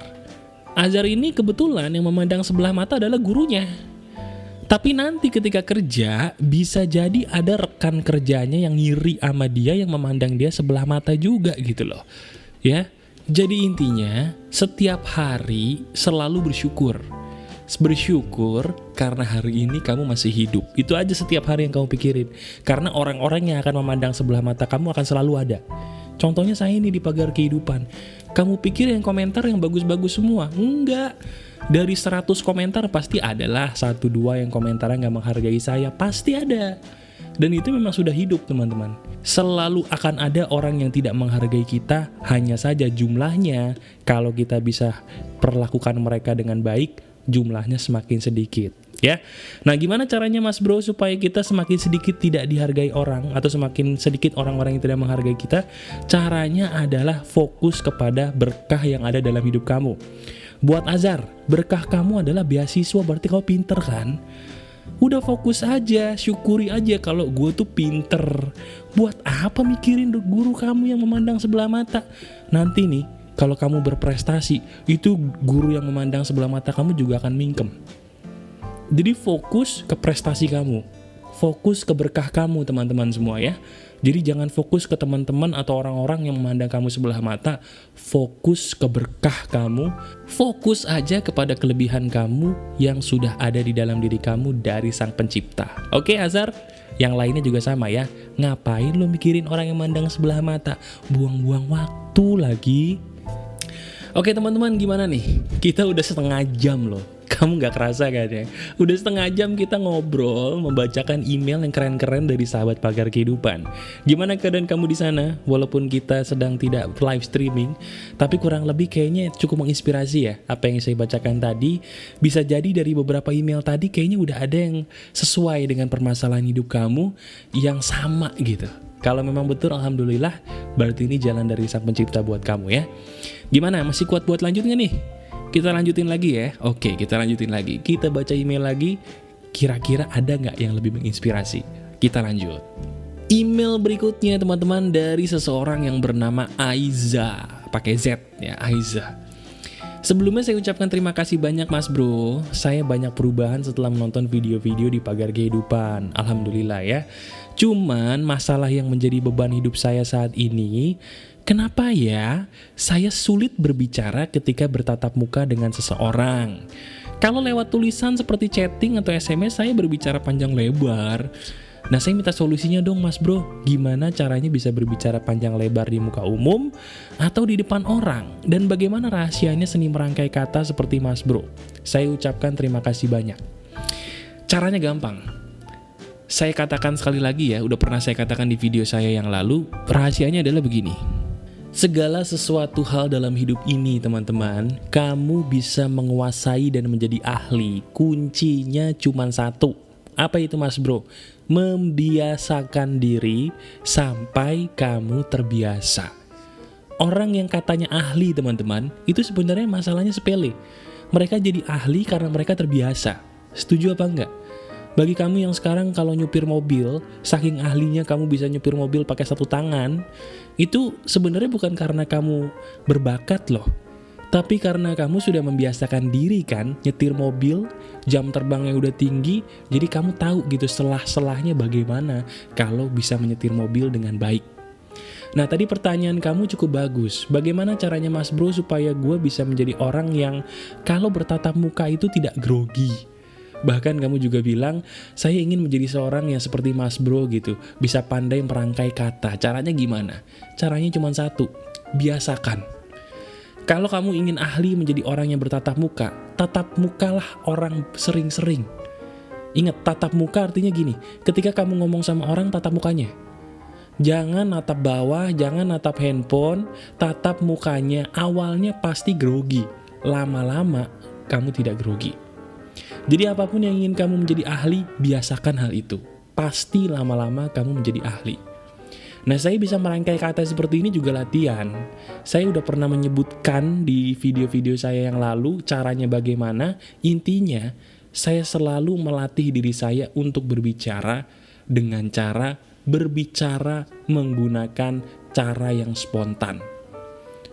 Azar ini kebetulan yang memandang sebelah mata adalah gurunya. Tapi nanti ketika kerja, bisa jadi ada rekan kerjanya yang ngiri sama dia yang memandang dia sebelah mata juga gitu loh. Ya, jadi intinya setiap hari selalu bersyukur bersyukur karena hari ini kamu masih hidup. Itu aja setiap hari yang kamu pikirin. Karena orang-orang yang akan memandang sebelah mata kamu akan selalu ada. Contohnya saya ini di pagar kehidupan. Kamu pikir yang komentar yang bagus-bagus semua? Enggak. Dari 100 komentar pasti adalah satu dua yang komentarnya nggak menghargai saya. Pasti ada. Dan itu memang sudah hidup teman-teman. Selalu akan ada orang yang tidak menghargai kita, hanya saja jumlahnya kalau kita bisa perlakukan mereka dengan baik, jumlahnya semakin sedikit ya. Nah, gimana caranya Mas Bro supaya kita semakin sedikit tidak dihargai orang atau semakin sedikit orang-orang yang tidak menghargai kita? Caranya adalah fokus kepada berkah yang ada dalam hidup kamu. Buat Azar, berkah kamu adalah beasiswa berarti kau pinter kan? Udah fokus aja, syukuri aja kalau gue tuh pinter. Buat apa mikirin guru kamu yang memandang sebelah mata? Nanti nih, kalau kamu berprestasi, itu guru yang memandang sebelah mata kamu juga akan mingkem. Jadi fokus ke prestasi kamu. Fokus ke berkah kamu teman-teman semua ya. Jadi jangan fokus ke teman-teman atau orang-orang yang memandang kamu sebelah mata. Fokus ke berkah kamu. Fokus aja kepada kelebihan kamu yang sudah ada di dalam diri kamu dari sang pencipta. Oke Azhar? Yang lainnya juga sama ya. Ngapain lo mikirin orang yang mandang sebelah mata? Buang-buang waktu lagi. Oke teman-teman gimana nih? Kita udah setengah jam loh Kamu nggak kerasa kan ya? Udah setengah jam kita ngobrol, membacakan email yang keren-keren dari sahabat pagar kehidupan. Gimana keadaan kamu di sana? Walaupun kita sedang tidak live streaming, tapi kurang lebih kayaknya cukup menginspirasi ya. Apa yang saya bacakan tadi, bisa jadi dari beberapa email tadi kayaknya udah ada yang sesuai dengan permasalahan hidup kamu yang sama gitu. Kalau memang betul, Alhamdulillah, berarti ini jalan dari Sang Pencipta buat kamu ya. Gimana, masih kuat buat lanjut nggak nih? Kita lanjutin lagi ya. Oke, kita lanjutin lagi. Kita baca email lagi. Kira-kira ada nggak yang lebih menginspirasi? Kita lanjut. Email berikutnya teman-teman dari seseorang yang bernama Aiza. Pakai Z ya, Aiza. Sebelumnya saya ucapkan terima kasih banyak mas bro Saya banyak perubahan setelah menonton video-video di pagar kehidupan Alhamdulillah ya Cuman masalah yang menjadi beban hidup saya saat ini Kenapa ya saya sulit berbicara ketika bertatap muka dengan seseorang? Kalau lewat tulisan seperti chatting atau SMS saya berbicara panjang lebar. Nah saya minta solusinya dong mas bro, gimana caranya bisa berbicara panjang lebar di muka umum atau di depan orang? Dan bagaimana rahasianya seni merangkai kata seperti mas bro? Saya ucapkan terima kasih banyak. Caranya gampang, saya katakan sekali lagi ya, udah pernah saya katakan di video saya yang lalu, rahasianya adalah begini. Segala sesuatu hal dalam hidup ini teman-teman Kamu bisa menguasai dan menjadi ahli. Kuncinya cuma satu. Apa itu mas bro? Membiasakan diri sampai kamu terbiasa. Orang yang katanya ahli teman-teman Itu sebenarnya masalahnya sepele. Mereka jadi ahli karena mereka terbiasa. Setuju apa enggak? Bagi kamu yang sekarang kalau nyupir mobil, saking ahlinya kamu bisa nyupir mobil pakai satu tangan, itu sebenarnya bukan karena kamu berbakat loh. Tapi karena kamu sudah membiasakan diri kan, nyetir mobil, jam terbangnya udah tinggi, jadi kamu tahu gitu selah-selahnya bagaimana kalau bisa menyetir mobil dengan baik. Nah tadi pertanyaan kamu cukup bagus, bagaimana caranya mas bro supaya gue bisa menjadi orang yang kalau bertatap muka itu tidak grogi, Bahkan kamu juga bilang, saya ingin menjadi seorang yang seperti Mas Bro gitu, bisa pandai merangkai kata. Caranya gimana? Caranya cuma satu, biasakan. Kalau kamu ingin ahli menjadi orang yang bertatap muka, tatap mukalah orang sering-sering. Ingat, tatap muka artinya gini, ketika kamu ngomong sama orang, tatap mukanya. Jangan natap bawah, jangan natap handphone, tatap mukanya. Awalnya pasti grogi, lama-lama kamu tidak grogi. Jadi apa pun yang ingin kamu menjadi ahli, biasakan hal itu. Pasti lama-lama kamu menjadi ahli. Nah saya bisa merangkai kata seperti ini juga latihan Saya udah pernah menyebutkan di video-video saya yang lalu caranya bagaimana Intinya saya selalu melatih diri saya untuk berbicara dengan cara berbicara menggunakan cara yang spontan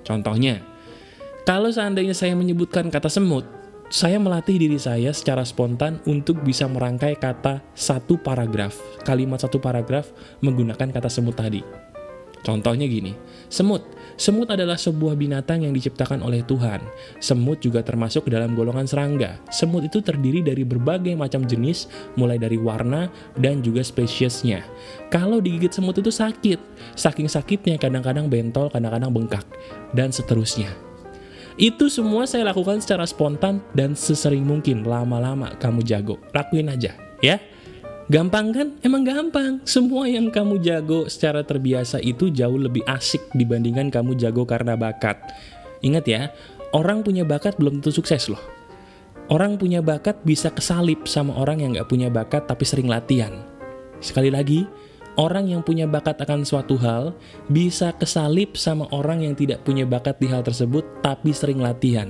Contohnya, kalau seandainya saya menyebutkan kata semut saya melatih diri saya secara spontan untuk bisa merangkai kata satu paragraf, kalimat satu paragraf menggunakan kata semut tadi. Contohnya gini, semut. Semut adalah sebuah binatang yang diciptakan oleh Tuhan. Semut juga termasuk dalam golongan serangga. Semut itu terdiri dari berbagai macam jenis, mulai dari warna dan juga spesiesnya. Kalau digigit semut itu sakit. Saking sakitnya kadang-kadang bentol, kadang-kadang bengkak, dan seterusnya. Itu semua saya lakukan secara spontan dan sesering mungkin. Lama-lama kamu jago. Lakuin aja, ya. Gampang kan? Emang gampang. Semua yang kamu jago secara terbiasa itu jauh lebih asik dibandingkan kamu jago karena bakat. Ingat ya, orang punya bakat belum tentu sukses loh. Orang punya bakat bisa kesalip sama orang yang gak punya bakat tapi sering latihan. Sekali lagi, Orang yang punya bakat akan suatu hal bisa kesalip sama orang yang tidak punya bakat di hal tersebut tapi sering latihan.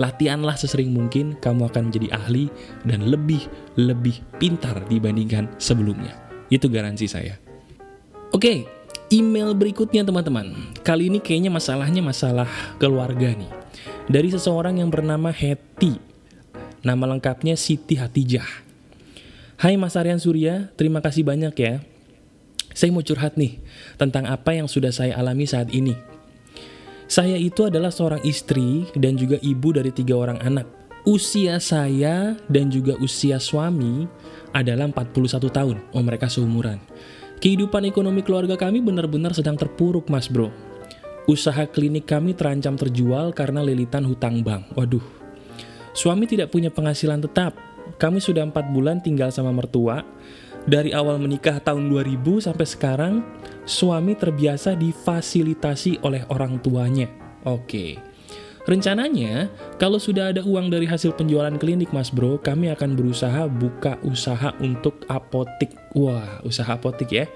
Latihanlah sesering mungkin, kamu akan menjadi ahli dan lebih-lebih pintar dibandingkan sebelumnya. Itu garansi saya. Oke, email berikutnya teman-teman. Kali ini kayaknya masalahnya masalah keluarga nih. Dari seseorang yang bernama Hetty. Nama lengkapnya Siti Hatijah. Hai Mas Aryan Surya, terima kasih banyak ya saya mau curhat nih tentang apa yang sudah saya alami saat ini. Saya itu adalah seorang istri dan juga ibu dari tiga orang anak. Usia saya dan juga usia suami adalah 41 tahun. Oh mereka seumuran. Kehidupan ekonomi keluarga kami benar-benar sedang terpuruk mas bro. Usaha klinik kami terancam terjual karena lilitan hutang bank. Waduh. Suami tidak punya penghasilan tetap. Kami sudah empat bulan tinggal sama mertua. Dari awal menikah tahun 2000 sampai sekarang, suami terbiasa difasilitasi oleh orang tuanya. Oke. Rencananya, kalau sudah ada uang dari hasil penjualan klinik mas bro, kami akan berusaha buka usaha untuk apotik. Wah, usaha apotik ya.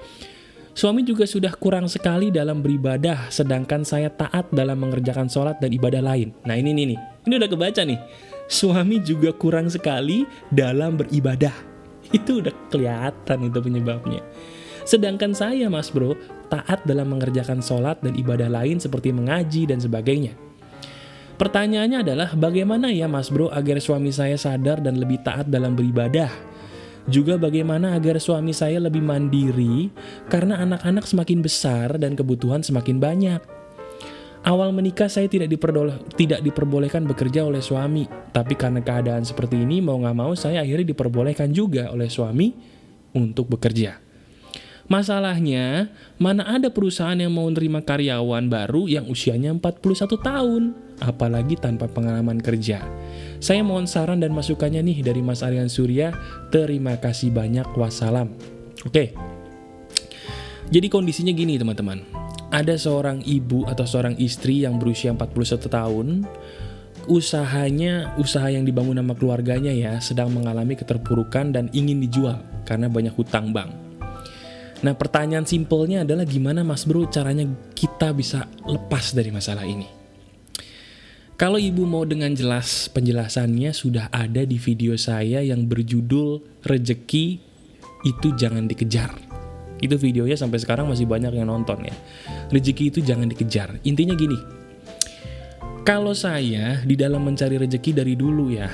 Suami juga sudah kurang sekali dalam beribadah, sedangkan saya taat dalam mengerjakan sholat dan ibadah lain. Nah ini nih, nih. ini udah kebaca nih. Suami juga kurang sekali dalam beribadah. Itu udah kelihatan itu penyebabnya. Sedangkan saya mas bro, taat dalam mengerjakan sholat dan ibadah lain seperti mengaji dan sebagainya. Pertanyaannya adalah bagaimana ya mas bro agar suami saya sadar dan lebih taat dalam beribadah? Juga bagaimana agar suami saya lebih mandiri karena anak-anak semakin besar dan kebutuhan semakin banyak. Awal menikah saya tidak, tidak diperbolehkan bekerja oleh suami, tapi karena keadaan seperti ini mau nggak mau saya akhirnya diperbolehkan juga oleh suami untuk bekerja. Masalahnya, mana ada perusahaan yang mau nerima karyawan baru yang usianya 41 tahun, apalagi tanpa pengalaman kerja. Saya mohon saran dan masukannya nih dari Mas Aryan Surya. Terima kasih banyak, wassalam. Oke, jadi kondisinya gini teman-teman. Ada seorang ibu atau seorang istri yang berusia 41 tahun, usahanya, usaha yang dibangun sama keluarganya ya, sedang mengalami keterpurukan dan ingin dijual karena banyak hutang bank. Nah pertanyaan simpelnya adalah gimana mas bro caranya kita bisa lepas dari masalah ini. Kalau ibu mau dengan jelas penjelasannya sudah ada di video saya yang berjudul Rejeki itu jangan dikejar. Itu videonya sampai sekarang masih banyak yang nonton ya. Rejeki itu jangan dikejar. Intinya gini, kalau saya di dalam mencari rejeki dari dulu ya,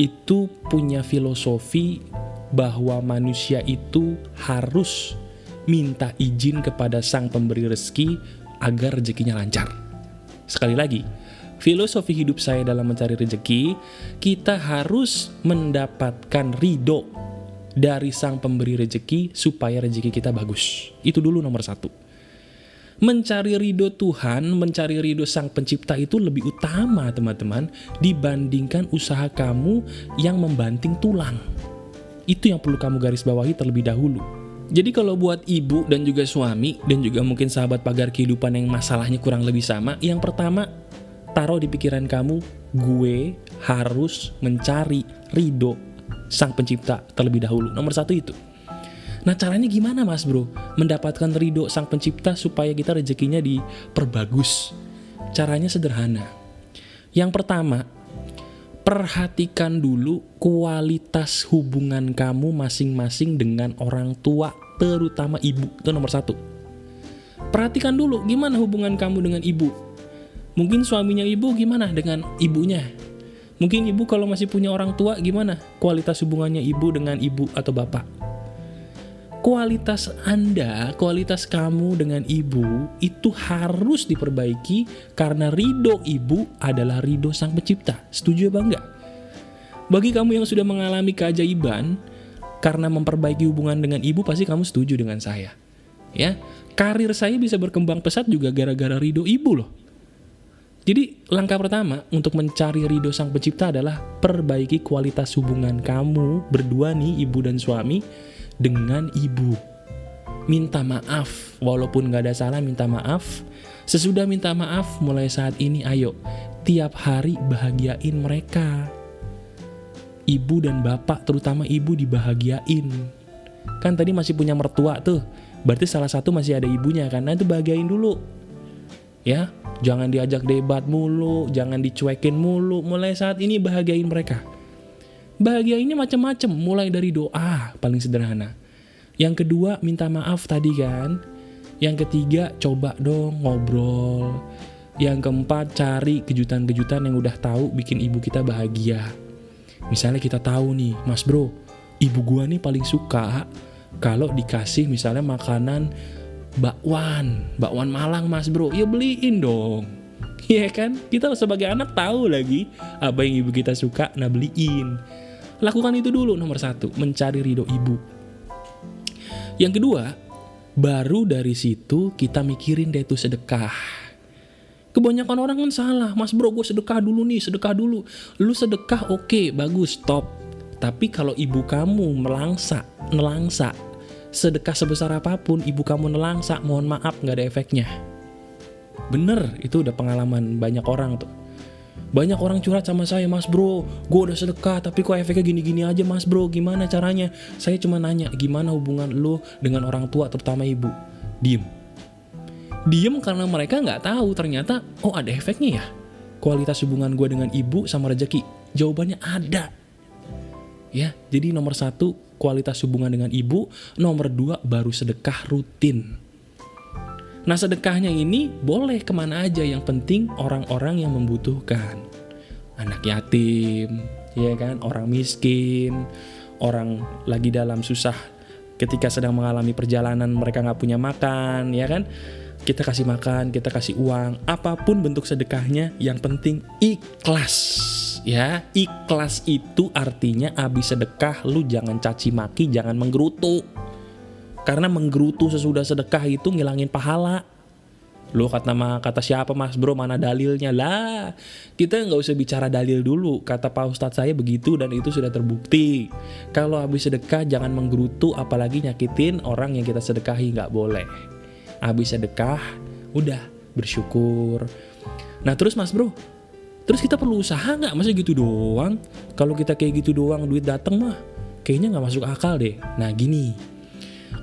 itu punya filosofi bahwa manusia itu harus minta izin kepada sang pemberi rezeki agar rezekinya lancar. Sekali lagi, filosofi hidup saya dalam mencari rezeki, kita harus mendapatkan ridho dari sang pemberi rezeki supaya rezeki kita bagus. Itu dulu nomor satu. Mencari ridho Tuhan, mencari ridho sang pencipta itu lebih utama teman-teman dibandingkan usaha kamu yang membanting tulang. Itu yang perlu kamu garis bawahi terlebih dahulu. Jadi kalau buat ibu dan juga suami dan juga mungkin sahabat pagar kehidupan yang masalahnya kurang lebih sama, yang pertama taruh di pikiran kamu, gue harus mencari ridho sang pencipta terlebih dahulu. Nomor satu itu. Nah caranya gimana mas bro? Mendapatkan ridho sang pencipta supaya kita rezekinya diperbagus. Caranya sederhana. Yang pertama, perhatikan dulu kualitas hubungan kamu masing-masing dengan orang tua, terutama ibu. Itu nomor satu. Perhatikan dulu gimana hubungan kamu dengan ibu. Mungkin suaminya ibu gimana dengan ibunya. Mungkin ibu kalau masih punya orang tua gimana kualitas hubungannya ibu dengan ibu atau bapak. Kualitas Anda, kualitas kamu dengan ibu itu harus diperbaiki karena ridho ibu adalah ridho sang pencipta. Setuju apa enggak? Bagi kamu yang sudah mengalami keajaiban karena memperbaiki hubungan dengan ibu pasti kamu setuju dengan saya. Ya, karir saya bisa berkembang pesat juga gara-gara ridho ibu loh. Jadi langkah pertama untuk mencari ridho sang pencipta adalah perbaiki kualitas hubungan kamu berdua nih ibu dan suami dengan ibu. Minta maaf, walaupun gak ada salah minta maaf. Sesudah minta maaf, mulai saat ini ayo, tiap hari bahagiain mereka. Ibu dan bapak, terutama ibu dibahagiain. Kan tadi masih punya mertua tuh, berarti salah satu masih ada ibunya nah itu bahagiain dulu. Ya, jangan diajak debat mulu, jangan dicuekin mulu, mulai saat ini bahagiain mereka. Bahagia ini macam-macam, mulai dari doa paling sederhana. Yang kedua, minta maaf tadi kan. Yang ketiga, coba dong ngobrol. Yang keempat, cari kejutan-kejutan yang udah tahu bikin ibu kita bahagia. Misalnya kita tahu nih, mas bro, ibu gua nih paling suka kalau dikasih misalnya makanan bakwan, bakwan Malang mas bro, ya beliin dong. Iya kan? Kita sebagai anak tahu lagi apa yang ibu kita suka, nah beliin. Lakukan itu dulu nomor satu, mencari ridho ibu. Yang kedua, baru dari situ kita mikirin deh itu sedekah. Kebanyakan orang kan salah, mas bro gue sedekah dulu nih, sedekah dulu. Lu sedekah oke, okay, bagus, stop. Tapi kalau ibu kamu melangsa, nelangsa, sedekah sebesar apa pun, ibu kamu nelangsa, mohon maaf nggak ada efeknya. Bener, itu udah pengalaman banyak orang tuh. Banyak orang curhat sama saya, mas bro, gue udah sedekah, tapi kok efeknya gini-gini aja mas bro, gimana caranya? Saya cuma nanya, gimana hubungan lu dengan orang tua, terutama ibu? Diem Diem karena mereka nggak tahu ternyata, oh ada efeknya ya. Kualitas hubungan gue dengan ibu sama rezeki. Jawabannya ada. Ya, jadi nomor satu kualitas hubungan dengan ibu, nomor dua baru sedekah rutin. Nah sedekahnya ini boleh ke mana aja, yang penting orang-orang yang membutuhkan. Anak yatim, ya kan, orang miskin, orang lagi dalam susah ketika sedang mengalami perjalanan mereka nggak punya makan, ya kan kita kasih makan, kita kasih uang, apa pun bentuk sedekahnya, yang penting ikhlas. Ya, ikhlas itu artinya abis sedekah lu jangan caci maki, jangan menggerutu. Karena menggerutu sesudah sedekah itu ngilangin pahala. Lu kata nama kata siapa mas bro mana dalilnya? Lah kita nggak usah bicara dalil dulu. Kata pak ustadz saya begitu dan itu sudah terbukti. Kalau habis sedekah jangan menggerutu apalagi nyakitin orang yang kita sedekahi nggak boleh. Habis sedekah udah bersyukur. Nah terus mas bro terus kita perlu usaha nggak? Masa gitu doang? Kalau kita kayak gitu doang duit dateng mah kayaknya nggak masuk akal deh. Nah gini.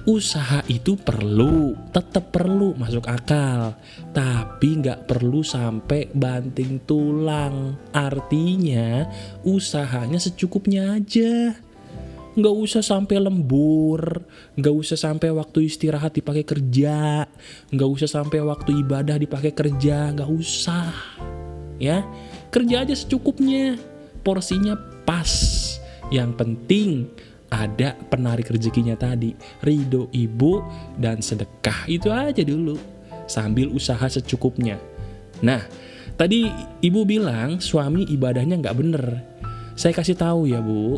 Usaha itu perlu, tetap perlu masuk akal, tapi nggak perlu sampai banting tulang. Artinya usahanya secukupnya aja. Nggak usah sampai lembur, nggak usah sampai waktu istirahat dipakai kerja, nggak usah sampai waktu ibadah dipakai kerja, nggak usah, ya kerja aja secukupnya, porsinya pas. Yang penting ada penarik rezekinya tadi, ridho ibu dan sedekah itu aja dulu, sambil usaha secukupnya. Nah, tadi ibu bilang suami ibadahnya nggak bener. Saya kasih tahu ya bu,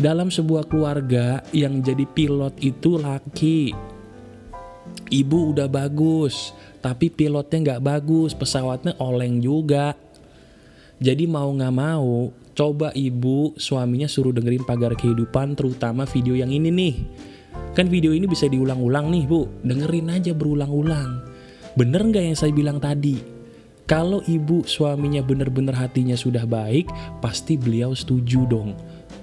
dalam sebuah keluarga yang jadi pilot itu laki. Ibu udah bagus, tapi pilotnya nggak bagus, pesawatnya oleng juga. Jadi mau nggak mau, coba ibu suaminya suruh dengerin pagar kehidupan, terutama video yang ini nih. Kan video ini bisa diulang-ulang nih bu, dengerin aja berulang-ulang. Bener nggak yang saya bilang tadi? Kalau ibu suaminya bener-bener hatinya sudah baik, pasti beliau setuju dong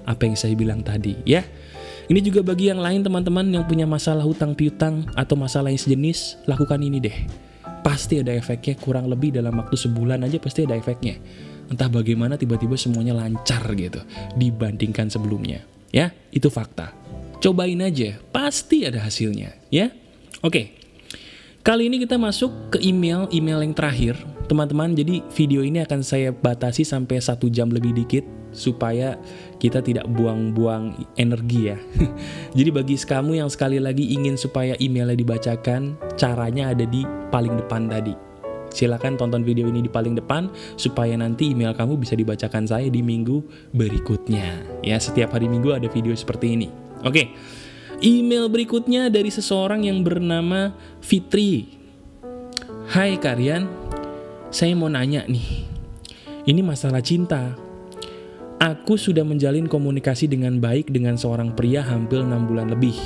apa yang saya bilang tadi ya. Ini juga bagi yang lain teman-teman yang punya masalah hutang piutang atau masalah yang sejenis, lakukan ini deh. Pasti ada efeknya kurang lebih dalam waktu sebulan aja pasti ada efeknya. Entah bagaimana tiba-tiba semuanya lancar gitu dibandingkan sebelumnya. Ya, itu fakta. Cobain aja, pasti ada hasilnya, ya. Oke. Kali ini kita masuk ke email, email yang terakhir. Teman-teman, jadi video ini akan saya batasi sampai satu jam lebih dikit supaya kita tidak buang-buang energi ya. Jadi bagi kamu yang sekali lagi ingin supaya emailnya dibacakan, caranya ada di paling depan tadi. Silahkan tonton video ini di paling depan supaya nanti email kamu bisa dibacakan saya di minggu berikutnya. Ya, setiap hari minggu ada video seperti ini. Oke, email berikutnya dari seseorang yang bernama Fitri. Hai kalian, saya mau nanya nih. Ini masalah cinta Aku sudah menjalin komunikasi dengan baik dengan seorang pria hampir 6 bulan lebih.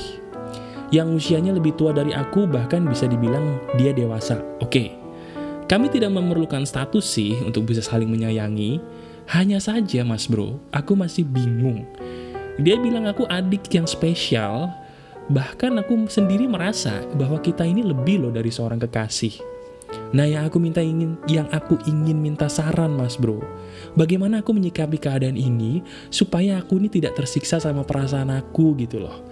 Yang usianya lebih tua dari aku bahkan bisa dibilang dia dewasa. Oke, kami tidak memerlukan status sih untuk bisa saling menyayangi. Hanya saja mas bro, aku masih bingung. Dia bilang aku adik yang spesial, bahkan aku sendiri merasa bahwa kita ini lebih loh dari seorang kekasih. Nah yang aku minta ingin, yang aku ingin minta saran mas bro, bagaimana aku menyikapi keadaan ini supaya aku ini tidak tersiksa sama perasaan aku gitu loh.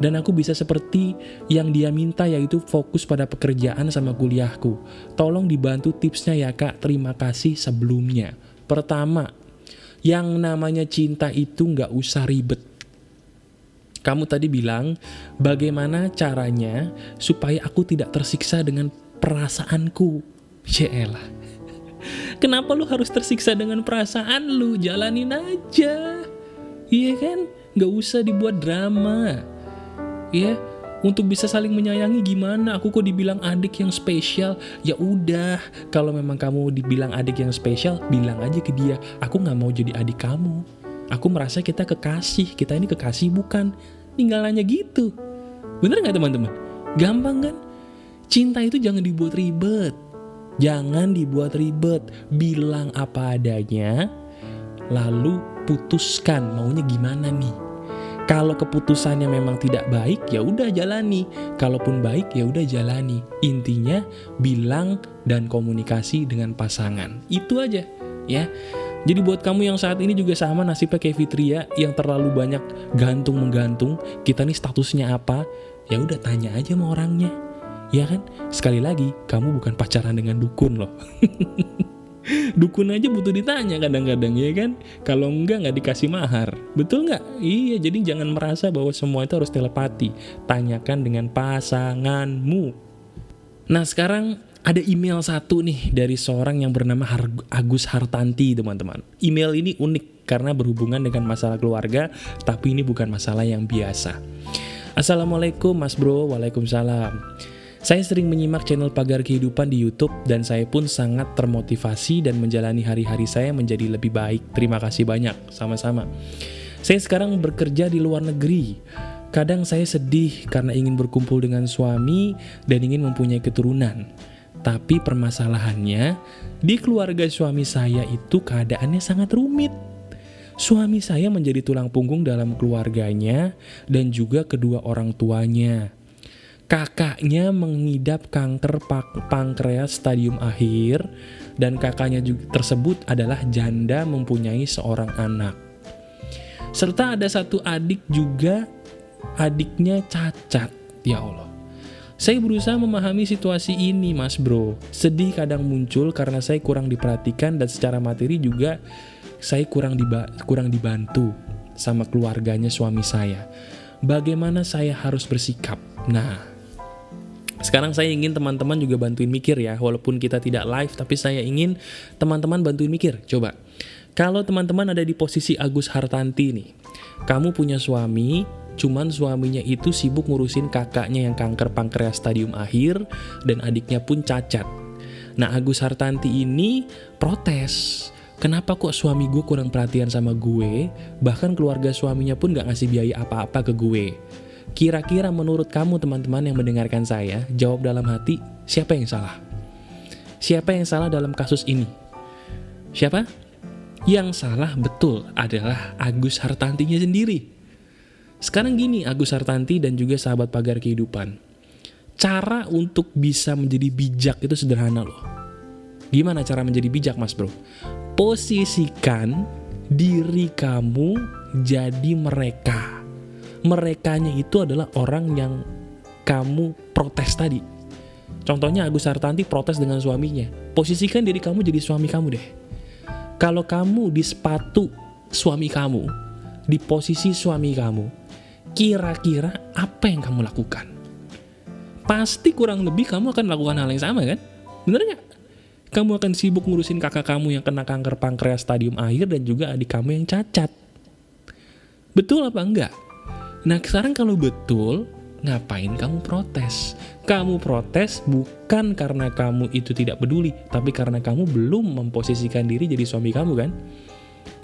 Dan aku bisa seperti yang dia minta yaitu fokus pada pekerjaan sama kuliahku. Tolong dibantu tipsnya ya kak, terima kasih sebelumnya. Pertama, yang namanya cinta itu nggak usah ribet. Kamu tadi bilang, bagaimana caranya supaya aku tidak tersiksa dengan perasaanku. Yaelah. Kenapa lu harus tersiksa dengan perasaan lu? Jalanin aja. Iya kan? Gak usah dibuat drama. Iya, Untuk bisa saling menyayangi gimana? Aku kok dibilang adik yang spesial? Ya udah, kalau memang kamu dibilang adik yang spesial, bilang aja ke dia, aku nggak mau jadi adik kamu. Aku merasa kita kekasih, kita ini kekasih bukan. Tinggal nanya gitu. Bener nggak teman-teman? Gampang kan? Cinta itu jangan dibuat ribet. Jangan dibuat ribet. Bilang apa adanya, lalu putuskan maunya gimana nih kalau keputusannya memang tidak baik, ya udah jalani. Kalaupun baik, ya udah jalani. Intinya bilang dan komunikasi dengan pasangan. Itu aja, ya. Jadi buat kamu yang saat ini juga sama nasibnya kayak Fitria yang terlalu banyak gantung menggantung, kita nih statusnya apa? Ya udah tanya aja sama orangnya. Ya kan? Sekali lagi, kamu bukan pacaran dengan dukun loh. Dukun aja butuh ditanya kadang-kadang ya kan? Kalau enggak nggak dikasih mahar. Betul nggak? Iya jadi jangan merasa bahwa semua itu harus telepati. Tanyakan dengan pasanganmu. Nah sekarang ada email satu nih dari seorang yang bernama Har Agus Hartanti teman-teman. Email ini unik karena berhubungan dengan masalah keluarga Tapi ini bukan masalah yang biasa. Assalamualaikum mas bro, waalaikumsalam saya sering menyimak channel Pagar Kehidupan di YouTube dan saya pun sangat termotivasi dan menjalani hari-hari saya menjadi lebih baik. Terima kasih banyak, sama-sama. Saya sekarang bekerja di luar negeri. Kadang saya sedih karena ingin berkumpul dengan suami dan ingin mempunyai keturunan. Tapi permasalahannya, di keluarga suami saya itu keadaannya sangat rumit. Suami saya menjadi tulang punggung dalam keluarganya dan juga kedua orang tuanya kakaknya mengidap kanker pankreas stadium akhir dan kakaknya juga tersebut adalah janda mempunyai seorang anak. Serta ada satu adik juga adiknya cacat. Ya Allah. Saya berusaha memahami situasi ini mas bro. Sedih kadang muncul karena saya kurang diperhatikan dan secara materi juga saya kurang, diba kurang dibantu sama keluarganya suami saya. Bagaimana saya harus bersikap? Nah, sekarang saya ingin teman-teman juga bantuin mikir ya, walaupun kita tidak live, tapi saya ingin teman-teman bantuin mikir. Coba, kalau teman-teman ada di posisi Agus Hartanti nih, kamu punya suami, cuman suaminya itu sibuk ngurusin kakaknya yang kanker pankreas stadium akhir, dan adiknya pun cacat. Nah, Agus Hartanti ini protes. Kenapa kok suami gue kurang perhatian sama gue, bahkan keluarga suaminya pun gak ngasih biaya apa-apa ke gue. Kira-kira menurut kamu teman-teman yang mendengarkan saya, jawab dalam hati, siapa yang salah? Siapa yang salah dalam kasus ini? Siapa? Yang salah betul adalah Agus Hartantinya sendiri. Sekarang gini Agus Hartanti dan juga sahabat pagar kehidupan. Cara untuk bisa menjadi bijak itu sederhana loh. Gimana cara menjadi bijak mas bro? Posisikan diri kamu jadi mereka merekanya itu adalah orang yang kamu protes tadi. Contohnya Agus Hartanti protes dengan suaminya. Posisikan diri kamu jadi suami kamu deh. Kalau kamu di sepatu suami kamu, di posisi suami kamu, kira-kira apa yang kamu lakukan? Pasti kurang lebih kamu akan melakukan hal yang sama kan? Bener nggak? Kamu akan sibuk ngurusin kakak kamu yang kena kanker pankreas stadium akhir dan juga adik kamu yang cacat. Betul apa enggak? Nah sekarang kalau betul, ngapain kamu protes? Kamu protes bukan karena kamu itu tidak peduli, tapi karena kamu belum memposisikan diri jadi suami kamu kan?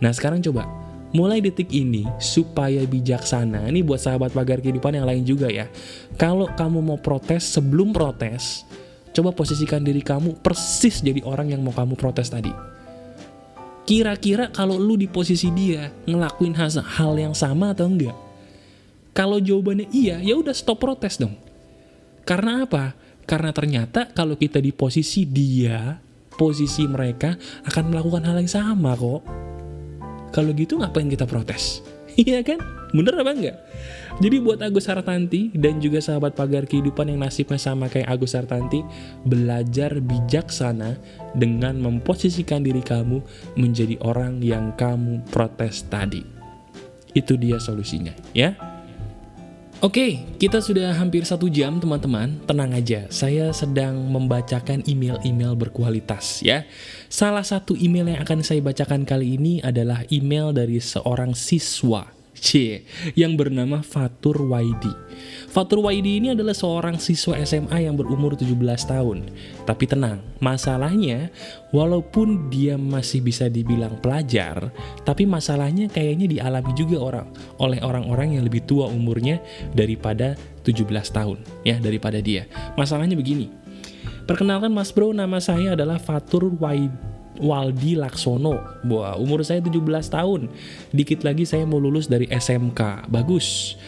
Nah sekarang coba, mulai detik ini supaya bijaksana, ini buat sahabat pagar kehidupan yang lain juga ya. Kalau kamu mau protes sebelum protes, coba posisikan diri kamu persis jadi orang yang mau kamu protes tadi. Kira-kira kalau lu di posisi dia, ngelakuin hal yang sama atau enggak? Kalau jawabannya iya, ya udah stop protes dong. Karena apa? Karena ternyata kalau kita di posisi dia, posisi mereka akan melakukan hal yang sama kok. Kalau gitu ngapain kita protes? Iya kan? Bener apa enggak? Jadi buat Agus Hartanti dan juga sahabat pagar kehidupan yang nasibnya sama kayak Agus Hartanti, belajar bijaksana dengan memposisikan diri kamu menjadi orang yang kamu protes tadi. Itu dia solusinya, ya. Oke, kita sudah hampir satu jam teman-teman, tenang aja, saya sedang membacakan email-email berkualitas ya. Salah satu email yang akan saya bacakan kali ini adalah email dari seorang siswa, C, yang bernama Fatur Waidi. Fatur Waidi ini adalah seorang siswa SMA yang berumur 17 tahun. Tapi tenang, masalahnya walaupun dia masih bisa dibilang pelajar, tapi masalahnya kayaknya dialami juga orang oleh orang-orang yang lebih tua umurnya daripada 17 tahun ya daripada dia. Masalahnya begini. Perkenalkan Mas Bro, nama saya adalah Fatur Waidi Waldi Laksono. Wah, umur saya 17 tahun. Dikit lagi saya mau lulus dari SMK. Bagus.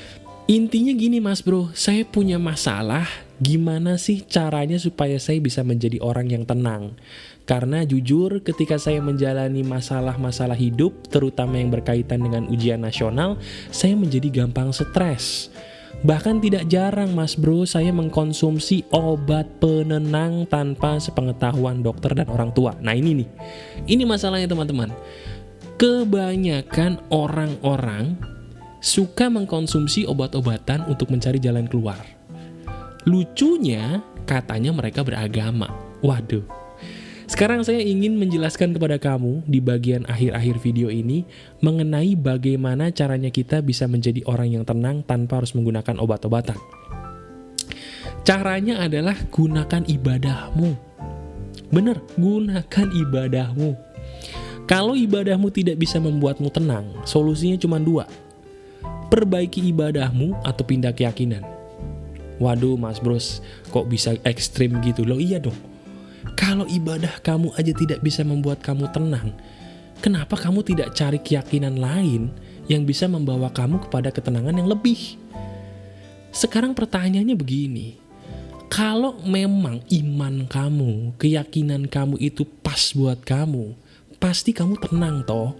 Intinya gini mas bro, saya punya masalah gimana sih caranya supaya saya bisa menjadi orang yang tenang. Karena jujur ketika saya menjalani masalah-masalah hidup, terutama yang berkaitan dengan ujian nasional, saya menjadi gampang stres. Bahkan tidak jarang mas bro saya mengkonsumsi obat penenang tanpa sepengetahuan dokter dan orang tua. Nah ini nih, ini masalahnya teman-teman. Kebanyakan orang-orang suka mengkonsumsi obat-obatan untuk mencari jalan keluar. Lucunya, katanya mereka beragama. Waduh, sekarang saya ingin menjelaskan kepada kamu di bagian akhir-akhir video ini mengenai bagaimana caranya kita bisa menjadi orang yang tenang tanpa harus menggunakan obat-obatan. Caranya adalah gunakan ibadahmu. Bener, gunakan ibadahmu. Kalau ibadahmu tidak bisa membuatmu tenang, solusinya cuma dua. Perbaiki ibadahmu atau pindah keyakinan. Waduh mas bros, kok bisa ekstrim gitu? Loh iya dong, kalau ibadah kamu aja tidak bisa membuat kamu tenang, kenapa kamu tidak cari keyakinan lain yang bisa membawa kamu kepada ketenangan yang lebih? Sekarang pertanyaannya begini, kalau memang iman kamu, keyakinan kamu itu pas buat kamu, pasti kamu tenang toh.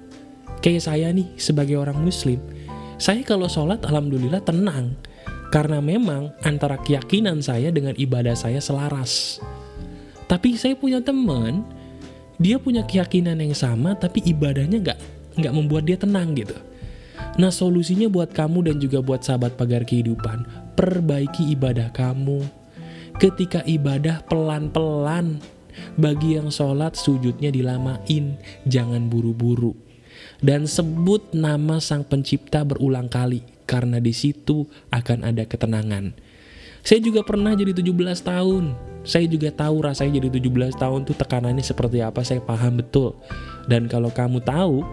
Kayak saya nih sebagai orang muslim, saya kalau sholat alhamdulillah tenang. Karena memang antara keyakinan saya dengan ibadah saya selaras. Tapi saya punya teman, dia punya keyakinan yang sama, tapi ibadahnya nggak nggak membuat dia tenang gitu. Nah solusinya buat kamu dan juga buat sahabat pagar kehidupan, perbaiki ibadah kamu. Ketika ibadah pelan-pelan, bagi yang sholat sujudnya dilamain, jangan buru-buru. Dan sebut nama sang pencipta berulang kali, karena di situ akan ada ketenangan. Saya juga pernah jadi 17 tahun, saya juga tahu rasanya jadi 17 tahun tuh tekanannya seperti apa, saya paham betul. Dan kalau kamu tahu,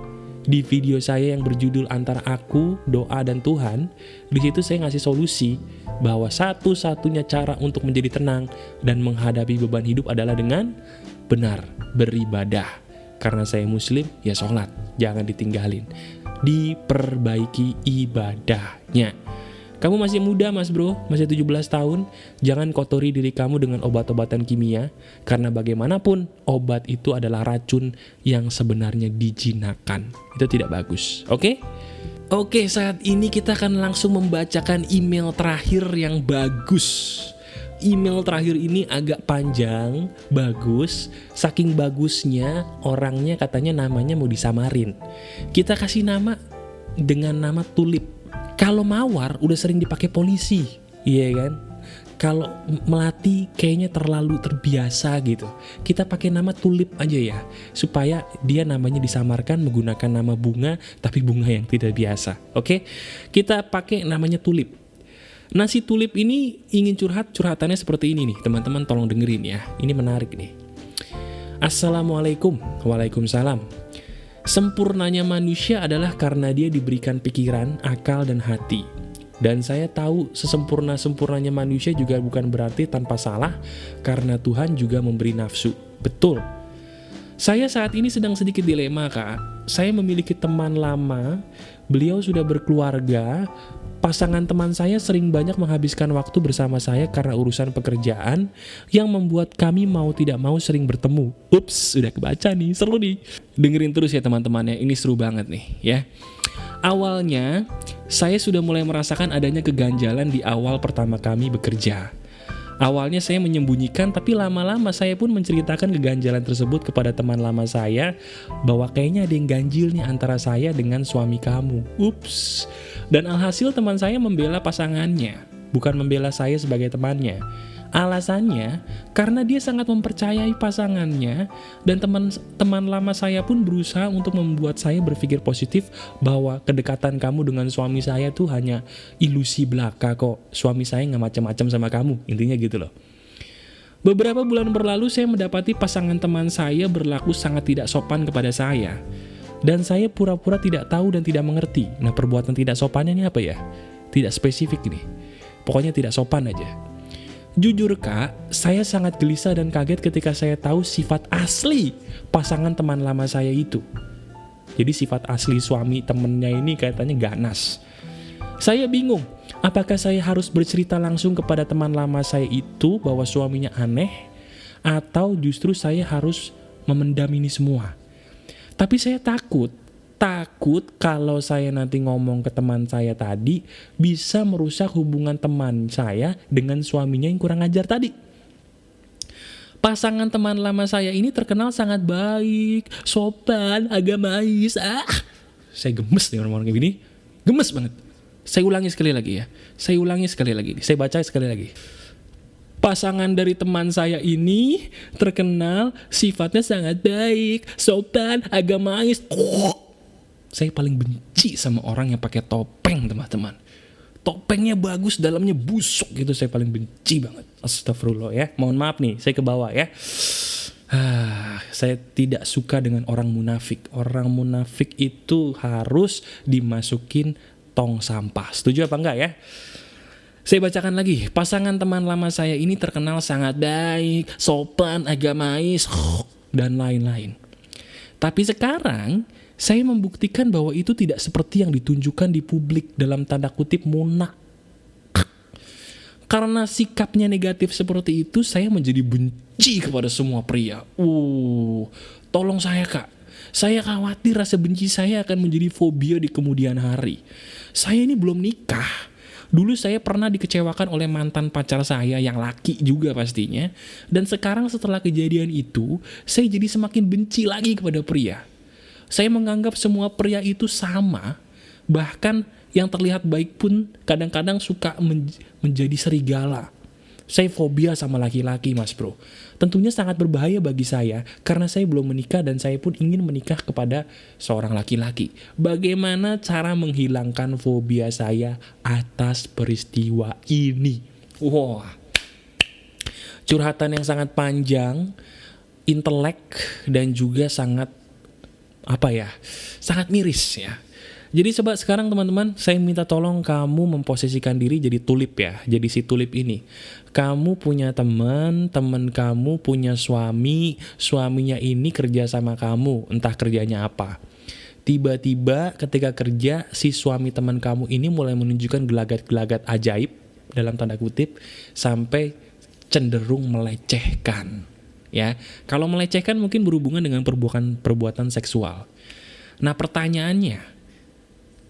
di video saya yang berjudul antara aku, doa, dan Tuhan, di situ saya ngasih solusi bahwa satu-satunya cara untuk menjadi tenang dan menghadapi beban hidup adalah dengan benar beribadah. Karena saya muslim, ya sholat, jangan ditinggalin. Diperbaiki ibadahnya. Kamu masih muda mas bro, masih 17 tahun, jangan kotori diri kamu dengan obat-obatan kimia, karena bagaimanapun obat itu adalah racun yang sebenarnya dijinakan. Itu tidak bagus, oke? Okay? Oke, saat ini kita akan langsung membacakan email terakhir yang bagus. Email terakhir ini agak panjang, bagus, saking bagusnya orangnya katanya namanya mau disamarin. Kita kasih nama dengan nama Tulip kalau mawar udah sering dipakai polisi, iya kan? Kalau melati kayaknya terlalu terbiasa gitu. Kita pakai nama tulip aja ya, supaya dia namanya disamarkan menggunakan nama bunga, tapi bunga yang tidak biasa. Oke, kita pakai namanya tulip. Nasi tulip ini ingin curhat, curhatannya seperti ini nih, teman-teman tolong dengerin ya. Ini menarik nih. Assalamualaikum, waalaikumsalam. Sempurnanya manusia adalah karena dia diberikan pikiran, akal, dan hati. Dan saya tahu sesempurna-sempurnanya manusia juga bukan berarti tanpa salah, karena Tuhan juga memberi nafsu. Betul. Saya saat ini sedang sedikit dilema, Kak. Saya memiliki teman lama, beliau sudah berkeluarga, Pasangan teman saya sering banyak menghabiskan waktu bersama saya karena urusan pekerjaan yang membuat kami mau tidak mau sering bertemu. Ups, udah kebaca nih, seru nih. Dengerin terus ya teman-temannya, ini seru banget nih ya. Awalnya, saya sudah mulai merasakan adanya keganjalan di awal pertama kami bekerja. Awalnya saya menyembunyikan, tapi lama-lama saya pun menceritakan keganjalan tersebut kepada teman lama saya bahwa kayaknya ada yang ganjil nih antara saya dengan suami kamu. Ups. Dan alhasil teman saya membela pasangannya, bukan membela saya sebagai temannya. Alasannya karena dia sangat mempercayai pasangannya dan teman-teman lama saya pun berusaha untuk membuat saya berpikir positif bahwa kedekatan kamu dengan suami saya tuh hanya ilusi belaka kok. Suami saya nggak macam-macam sama kamu, intinya gitu loh. Beberapa bulan berlalu saya mendapati pasangan teman saya berlaku sangat tidak sopan kepada saya. Dan saya pura-pura tidak tahu dan tidak mengerti. Nah perbuatan tidak sopannya ini apa ya? Tidak spesifik ini. Pokoknya tidak sopan aja. Jujur kak, saya sangat gelisah dan kaget ketika saya tahu sifat asli pasangan teman lama saya itu. Jadi sifat asli suami temennya ini katanya ganas. Saya bingung, apakah saya harus bercerita langsung kepada teman lama saya itu bahwa suaminya aneh, atau justru saya harus memendam ini semua. Tapi saya takut takut kalau saya nanti ngomong ke teman saya tadi bisa merusak hubungan teman saya dengan suaminya yang kurang ajar tadi. Pasangan teman lama saya ini terkenal sangat baik, sopan, agamais. Ah, saya gemes nih orang-orang kayak gini. Gemes banget. Saya ulangi sekali lagi ya. Saya ulangi sekali lagi. Saya baca sekali lagi. Pasangan dari teman saya ini terkenal sifatnya sangat baik, sopan, agamais. Oh saya paling benci sama orang yang pakai topeng, teman-teman. Topengnya bagus, dalamnya busuk gitu. Saya paling benci banget. Astagfirullah ya. Mohon maaf nih, saya ke bawah ya. Ah, saya tidak suka dengan orang munafik. Orang munafik itu harus dimasukin tong sampah. Setuju apa enggak ya? Saya bacakan lagi, pasangan teman lama saya ini terkenal sangat baik, sopan, agamais, dan lain-lain. Tapi sekarang saya membuktikan bahwa itu tidak seperti yang ditunjukkan di publik dalam tanda kutip munak. Karena sikapnya negatif seperti itu, saya menjadi benci kepada semua pria. Uh, tolong saya kak. Saya khawatir rasa benci saya akan menjadi fobia di kemudian hari. Saya ini belum nikah. Dulu saya pernah dikecewakan oleh mantan pacar saya yang laki juga pastinya. Dan sekarang setelah kejadian itu, saya jadi semakin benci lagi kepada pria. Saya menganggap semua pria itu sama, bahkan yang terlihat baik pun kadang-kadang suka menjadi serigala. Saya fobia sama laki-laki mas bro. Tentunya sangat berbahaya bagi saya karena saya belum menikah dan saya pun ingin menikah kepada seorang laki-laki. Bagaimana cara menghilangkan fobia saya atas peristiwa ini? Wah, curhatan yang sangat panjang, intelek dan juga sangat apa ya sangat miris ya. Jadi coba sekarang teman-teman saya minta tolong kamu memposisikan diri jadi tulip ya jadi si tulip ini. Kamu punya teman teman kamu punya suami suaminya ini kerja sama kamu entah kerjanya apa. Tiba-tiba ketika kerja si suami teman kamu ini mulai menunjukkan gelagat-gelagat ajaib dalam tanda kutip sampai cenderung melecehkan ya. Kalau melecehkan mungkin berhubungan dengan perbuatan perbuatan seksual. Nah, pertanyaannya,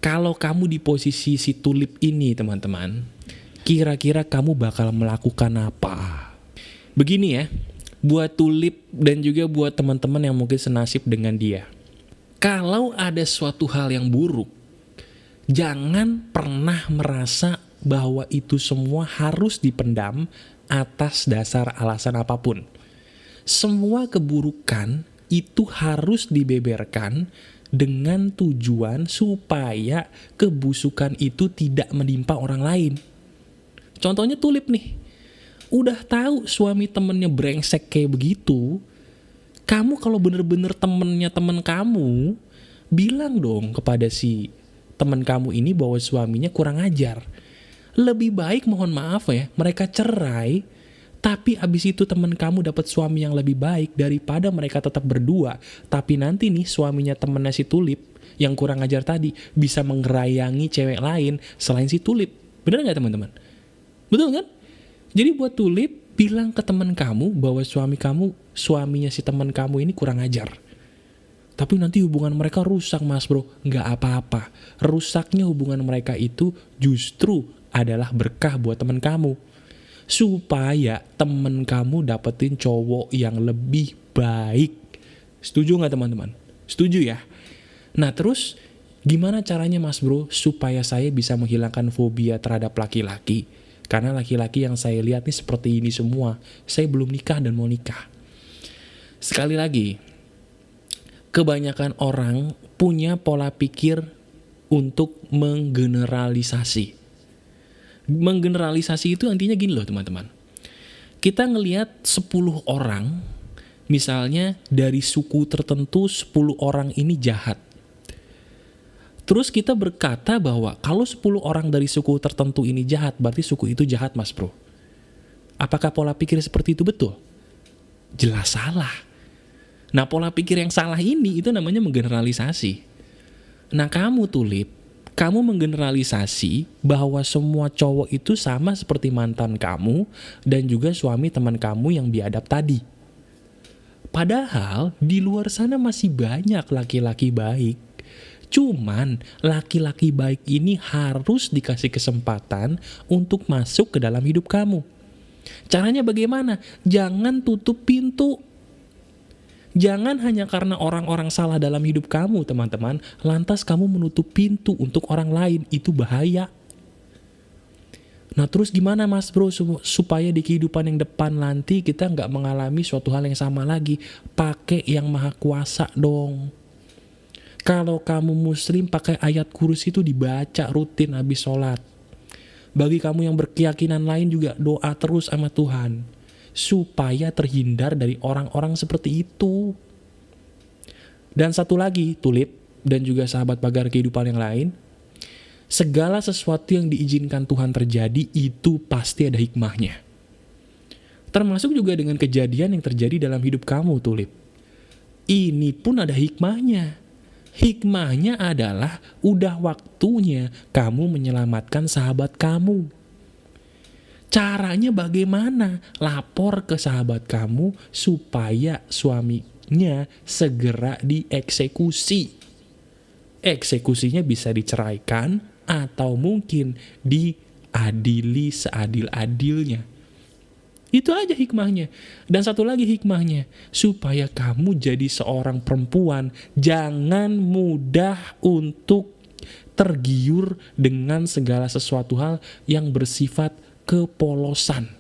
kalau kamu di posisi si tulip ini, teman-teman, kira-kira kamu bakal melakukan apa? Begini ya, buat tulip dan juga buat teman-teman yang mungkin senasib dengan dia. Kalau ada suatu hal yang buruk, jangan pernah merasa bahwa itu semua harus dipendam atas dasar alasan apa pun semua keburukan itu harus dibeberkan dengan tujuan supaya kebusukan itu tidak menimpa orang lain. Contohnya tulip nih. Udah tahu suami temennya brengsek kayak begitu, kamu kalau bener-bener temennya temen kamu, bilang dong kepada si temen kamu ini bahwa suaminya kurang ajar. Lebih baik mohon maaf ya, mereka cerai tapi abis itu temen kamu dapat suami yang lebih baik daripada mereka tetap berdua. Tapi nanti nih suaminya temennya si Tulip yang kurang ajar tadi bisa menggerayangi cewek lain selain si Tulip. Bener nggak teman-teman? Betul kan? Jadi buat Tulip bilang ke temen kamu bahwa suami kamu, suaminya si temen kamu ini kurang ajar. Tapi nanti hubungan mereka rusak mas bro. Nggak apa-apa. Rusaknya hubungan mereka itu justru adalah berkah buat temen kamu supaya temen kamu dapetin cowok yang lebih baik. Setuju nggak teman-teman? Setuju ya? Nah terus gimana caranya mas bro supaya saya bisa menghilangkan fobia terhadap laki-laki? Karena laki-laki yang saya lihat nih seperti ini semua. Saya belum nikah dan mau nikah. Sekali lagi, kebanyakan orang punya pola pikir untuk menggeneralisasi. Menggeneralisasi itu artinya gini loh teman-teman. Kita ngelihat 10 orang, misalnya dari suku tertentu 10 orang ini jahat. Terus kita berkata bahwa kalau 10 orang dari suku tertentu ini jahat, berarti suku itu jahat mas bro. Apakah pola pikir seperti itu betul? Jelas salah. Nah pola pikir yang salah ini itu namanya menggeneralisasi. Nah kamu tulip, kamu menggeneralisasi bahwa semua cowok itu sama seperti mantan kamu dan juga suami teman kamu yang biadab tadi. Padahal di luar sana masih banyak laki-laki baik Cuman laki-laki baik ini harus dikasih kesempatan untuk masuk ke dalam hidup kamu. Caranya bagaimana? Jangan tutup pintu. Jangan hanya karena orang-orang salah dalam hidup kamu, teman-teman, lantas kamu menutup pintu untuk orang lain. Itu bahaya. Nah terus gimana mas bro supaya di kehidupan yang depan nanti kita nggak mengalami suatu hal yang sama lagi? Pakai yang maha kuasa dong. Kalau kamu muslim pakai ayat kursi itu dibaca rutin habis sholat. Bagi kamu yang berkeyakinan lain juga doa terus sama Tuhan. Supaya terhindar dari orang-orang seperti itu. Dan satu lagi, Tulip dan juga sahabat pagar kehidupan yang lain. Segala sesuatu yang diizinkan Tuhan terjadi itu pasti ada hikmahnya. Termasuk juga dengan kejadian yang terjadi dalam hidup kamu, Tulip. Ini pun ada hikmahnya Hikmahnya adalah udah waktunya kamu menyelamatkan sahabat kamu. Caranya bagaimana? Lapor ke sahabat kamu supaya suaminya segera dieksekusi. Eksekusinya bisa diceraikan atau mungkin diadili seadil-adilnya. Itu aja hikmahnya. Dan satu lagi hikmahnya, supaya kamu jadi seorang perempuan, jangan mudah untuk tergiur dengan segala sesuatu hal yang bersifat kepolosan.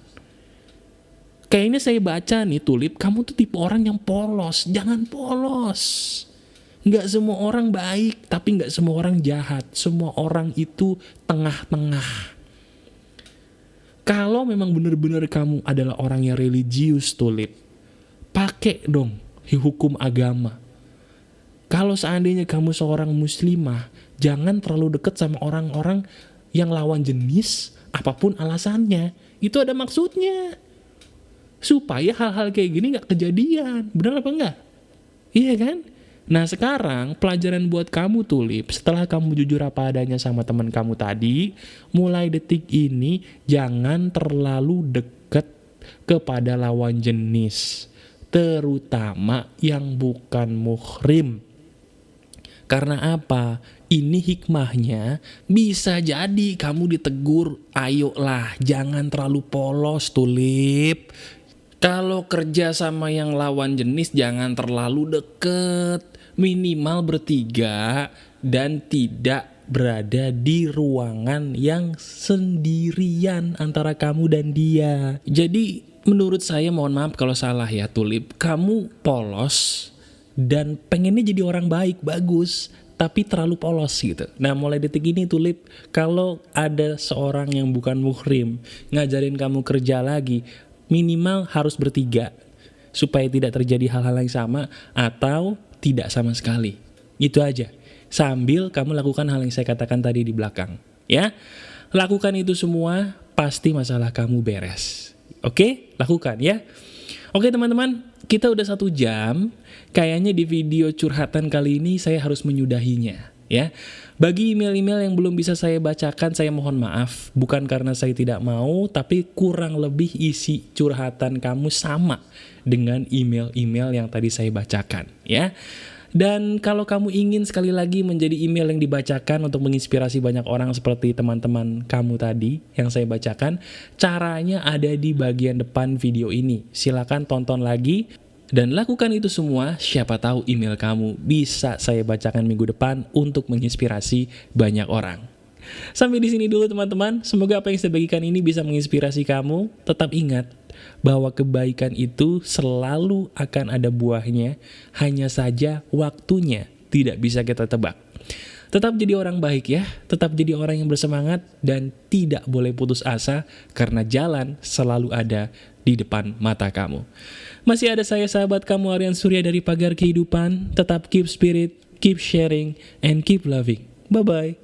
Kayaknya saya baca nih Tulip, kamu tuh tipe orang yang polos. Jangan polos. Nggak semua orang baik, tapi nggak semua orang jahat. Semua orang itu tengah-tengah. Kalau memang benar-benar kamu adalah orang yang religius, tulip, pakai dong hukum agama. Kalau seandainya kamu seorang muslimah, jangan terlalu dekat sama orang-orang yang lawan jenis, apa pun alasannya. Itu ada maksudnya. Supaya hal-hal kayak gini gak kejadian. Benar apa enggak? Iya kan? Nah sekarang pelajaran buat kamu Tulip, setelah kamu jujur apa adanya sama teman kamu tadi, mulai detik ini jangan terlalu deket kepada lawan jenis, terutama yang bukan muhrim. Karena apa? Ini hikmahnya bisa jadi kamu ditegur, ayolah jangan terlalu polos tulip. Kalau kerja sama yang lawan jenis jangan terlalu deket minimal bertiga dan tidak berada di ruangan yang sendirian antara kamu dan dia. Jadi menurut saya mohon maaf kalau salah ya Tulip, kamu polos dan pengennya jadi orang baik, bagus, tapi terlalu polos gitu. Nah mulai detik ini Tulip, kalau ada seorang yang bukan muhrim ngajarin kamu kerja lagi, minimal harus bertiga supaya tidak terjadi hal-hal yang sama atau tidak sama sekali. Itu aja. Sambil kamu lakukan hal yang saya katakan tadi di belakang. Ya, lakukan itu semua, pasti masalah kamu beres. Oke, lakukan ya. Oke teman-teman, kita udah satu jam. Kayaknya di video curhatan kali ini saya harus menyudahinya ya. Bagi email-email yang belum bisa saya bacakan, saya mohon maaf. Bukan karena saya tidak mau, tapi kurang lebih isi curhatan kamu sama dengan email-email yang tadi saya bacakan ya. Dan kalau kamu ingin sekali lagi menjadi email yang dibacakan untuk menginspirasi banyak orang seperti teman-teman kamu tadi yang saya bacakan, caranya ada di bagian depan video ini. Silahkan tonton lagi dan lakukan itu semua, siapa tahu email kamu bisa saya bacakan minggu depan untuk menginspirasi banyak orang. Sampai di sini dulu teman-teman. Semoga apa yang saya bagikan ini bisa menginspirasi kamu. Tetap ingat bahwa kebaikan itu selalu akan ada buahnya, hanya saja waktunya tidak bisa kita tebak. Tetap jadi orang baik ya, tetap jadi orang yang bersemangat dan tidak boleh putus asa karena jalan selalu ada di depan mata kamu. Masih ada saya sahabat kamu Aryan Surya dari Pagar Kehidupan. Tetap keep spirit, keep sharing, and keep loving. Bye-bye.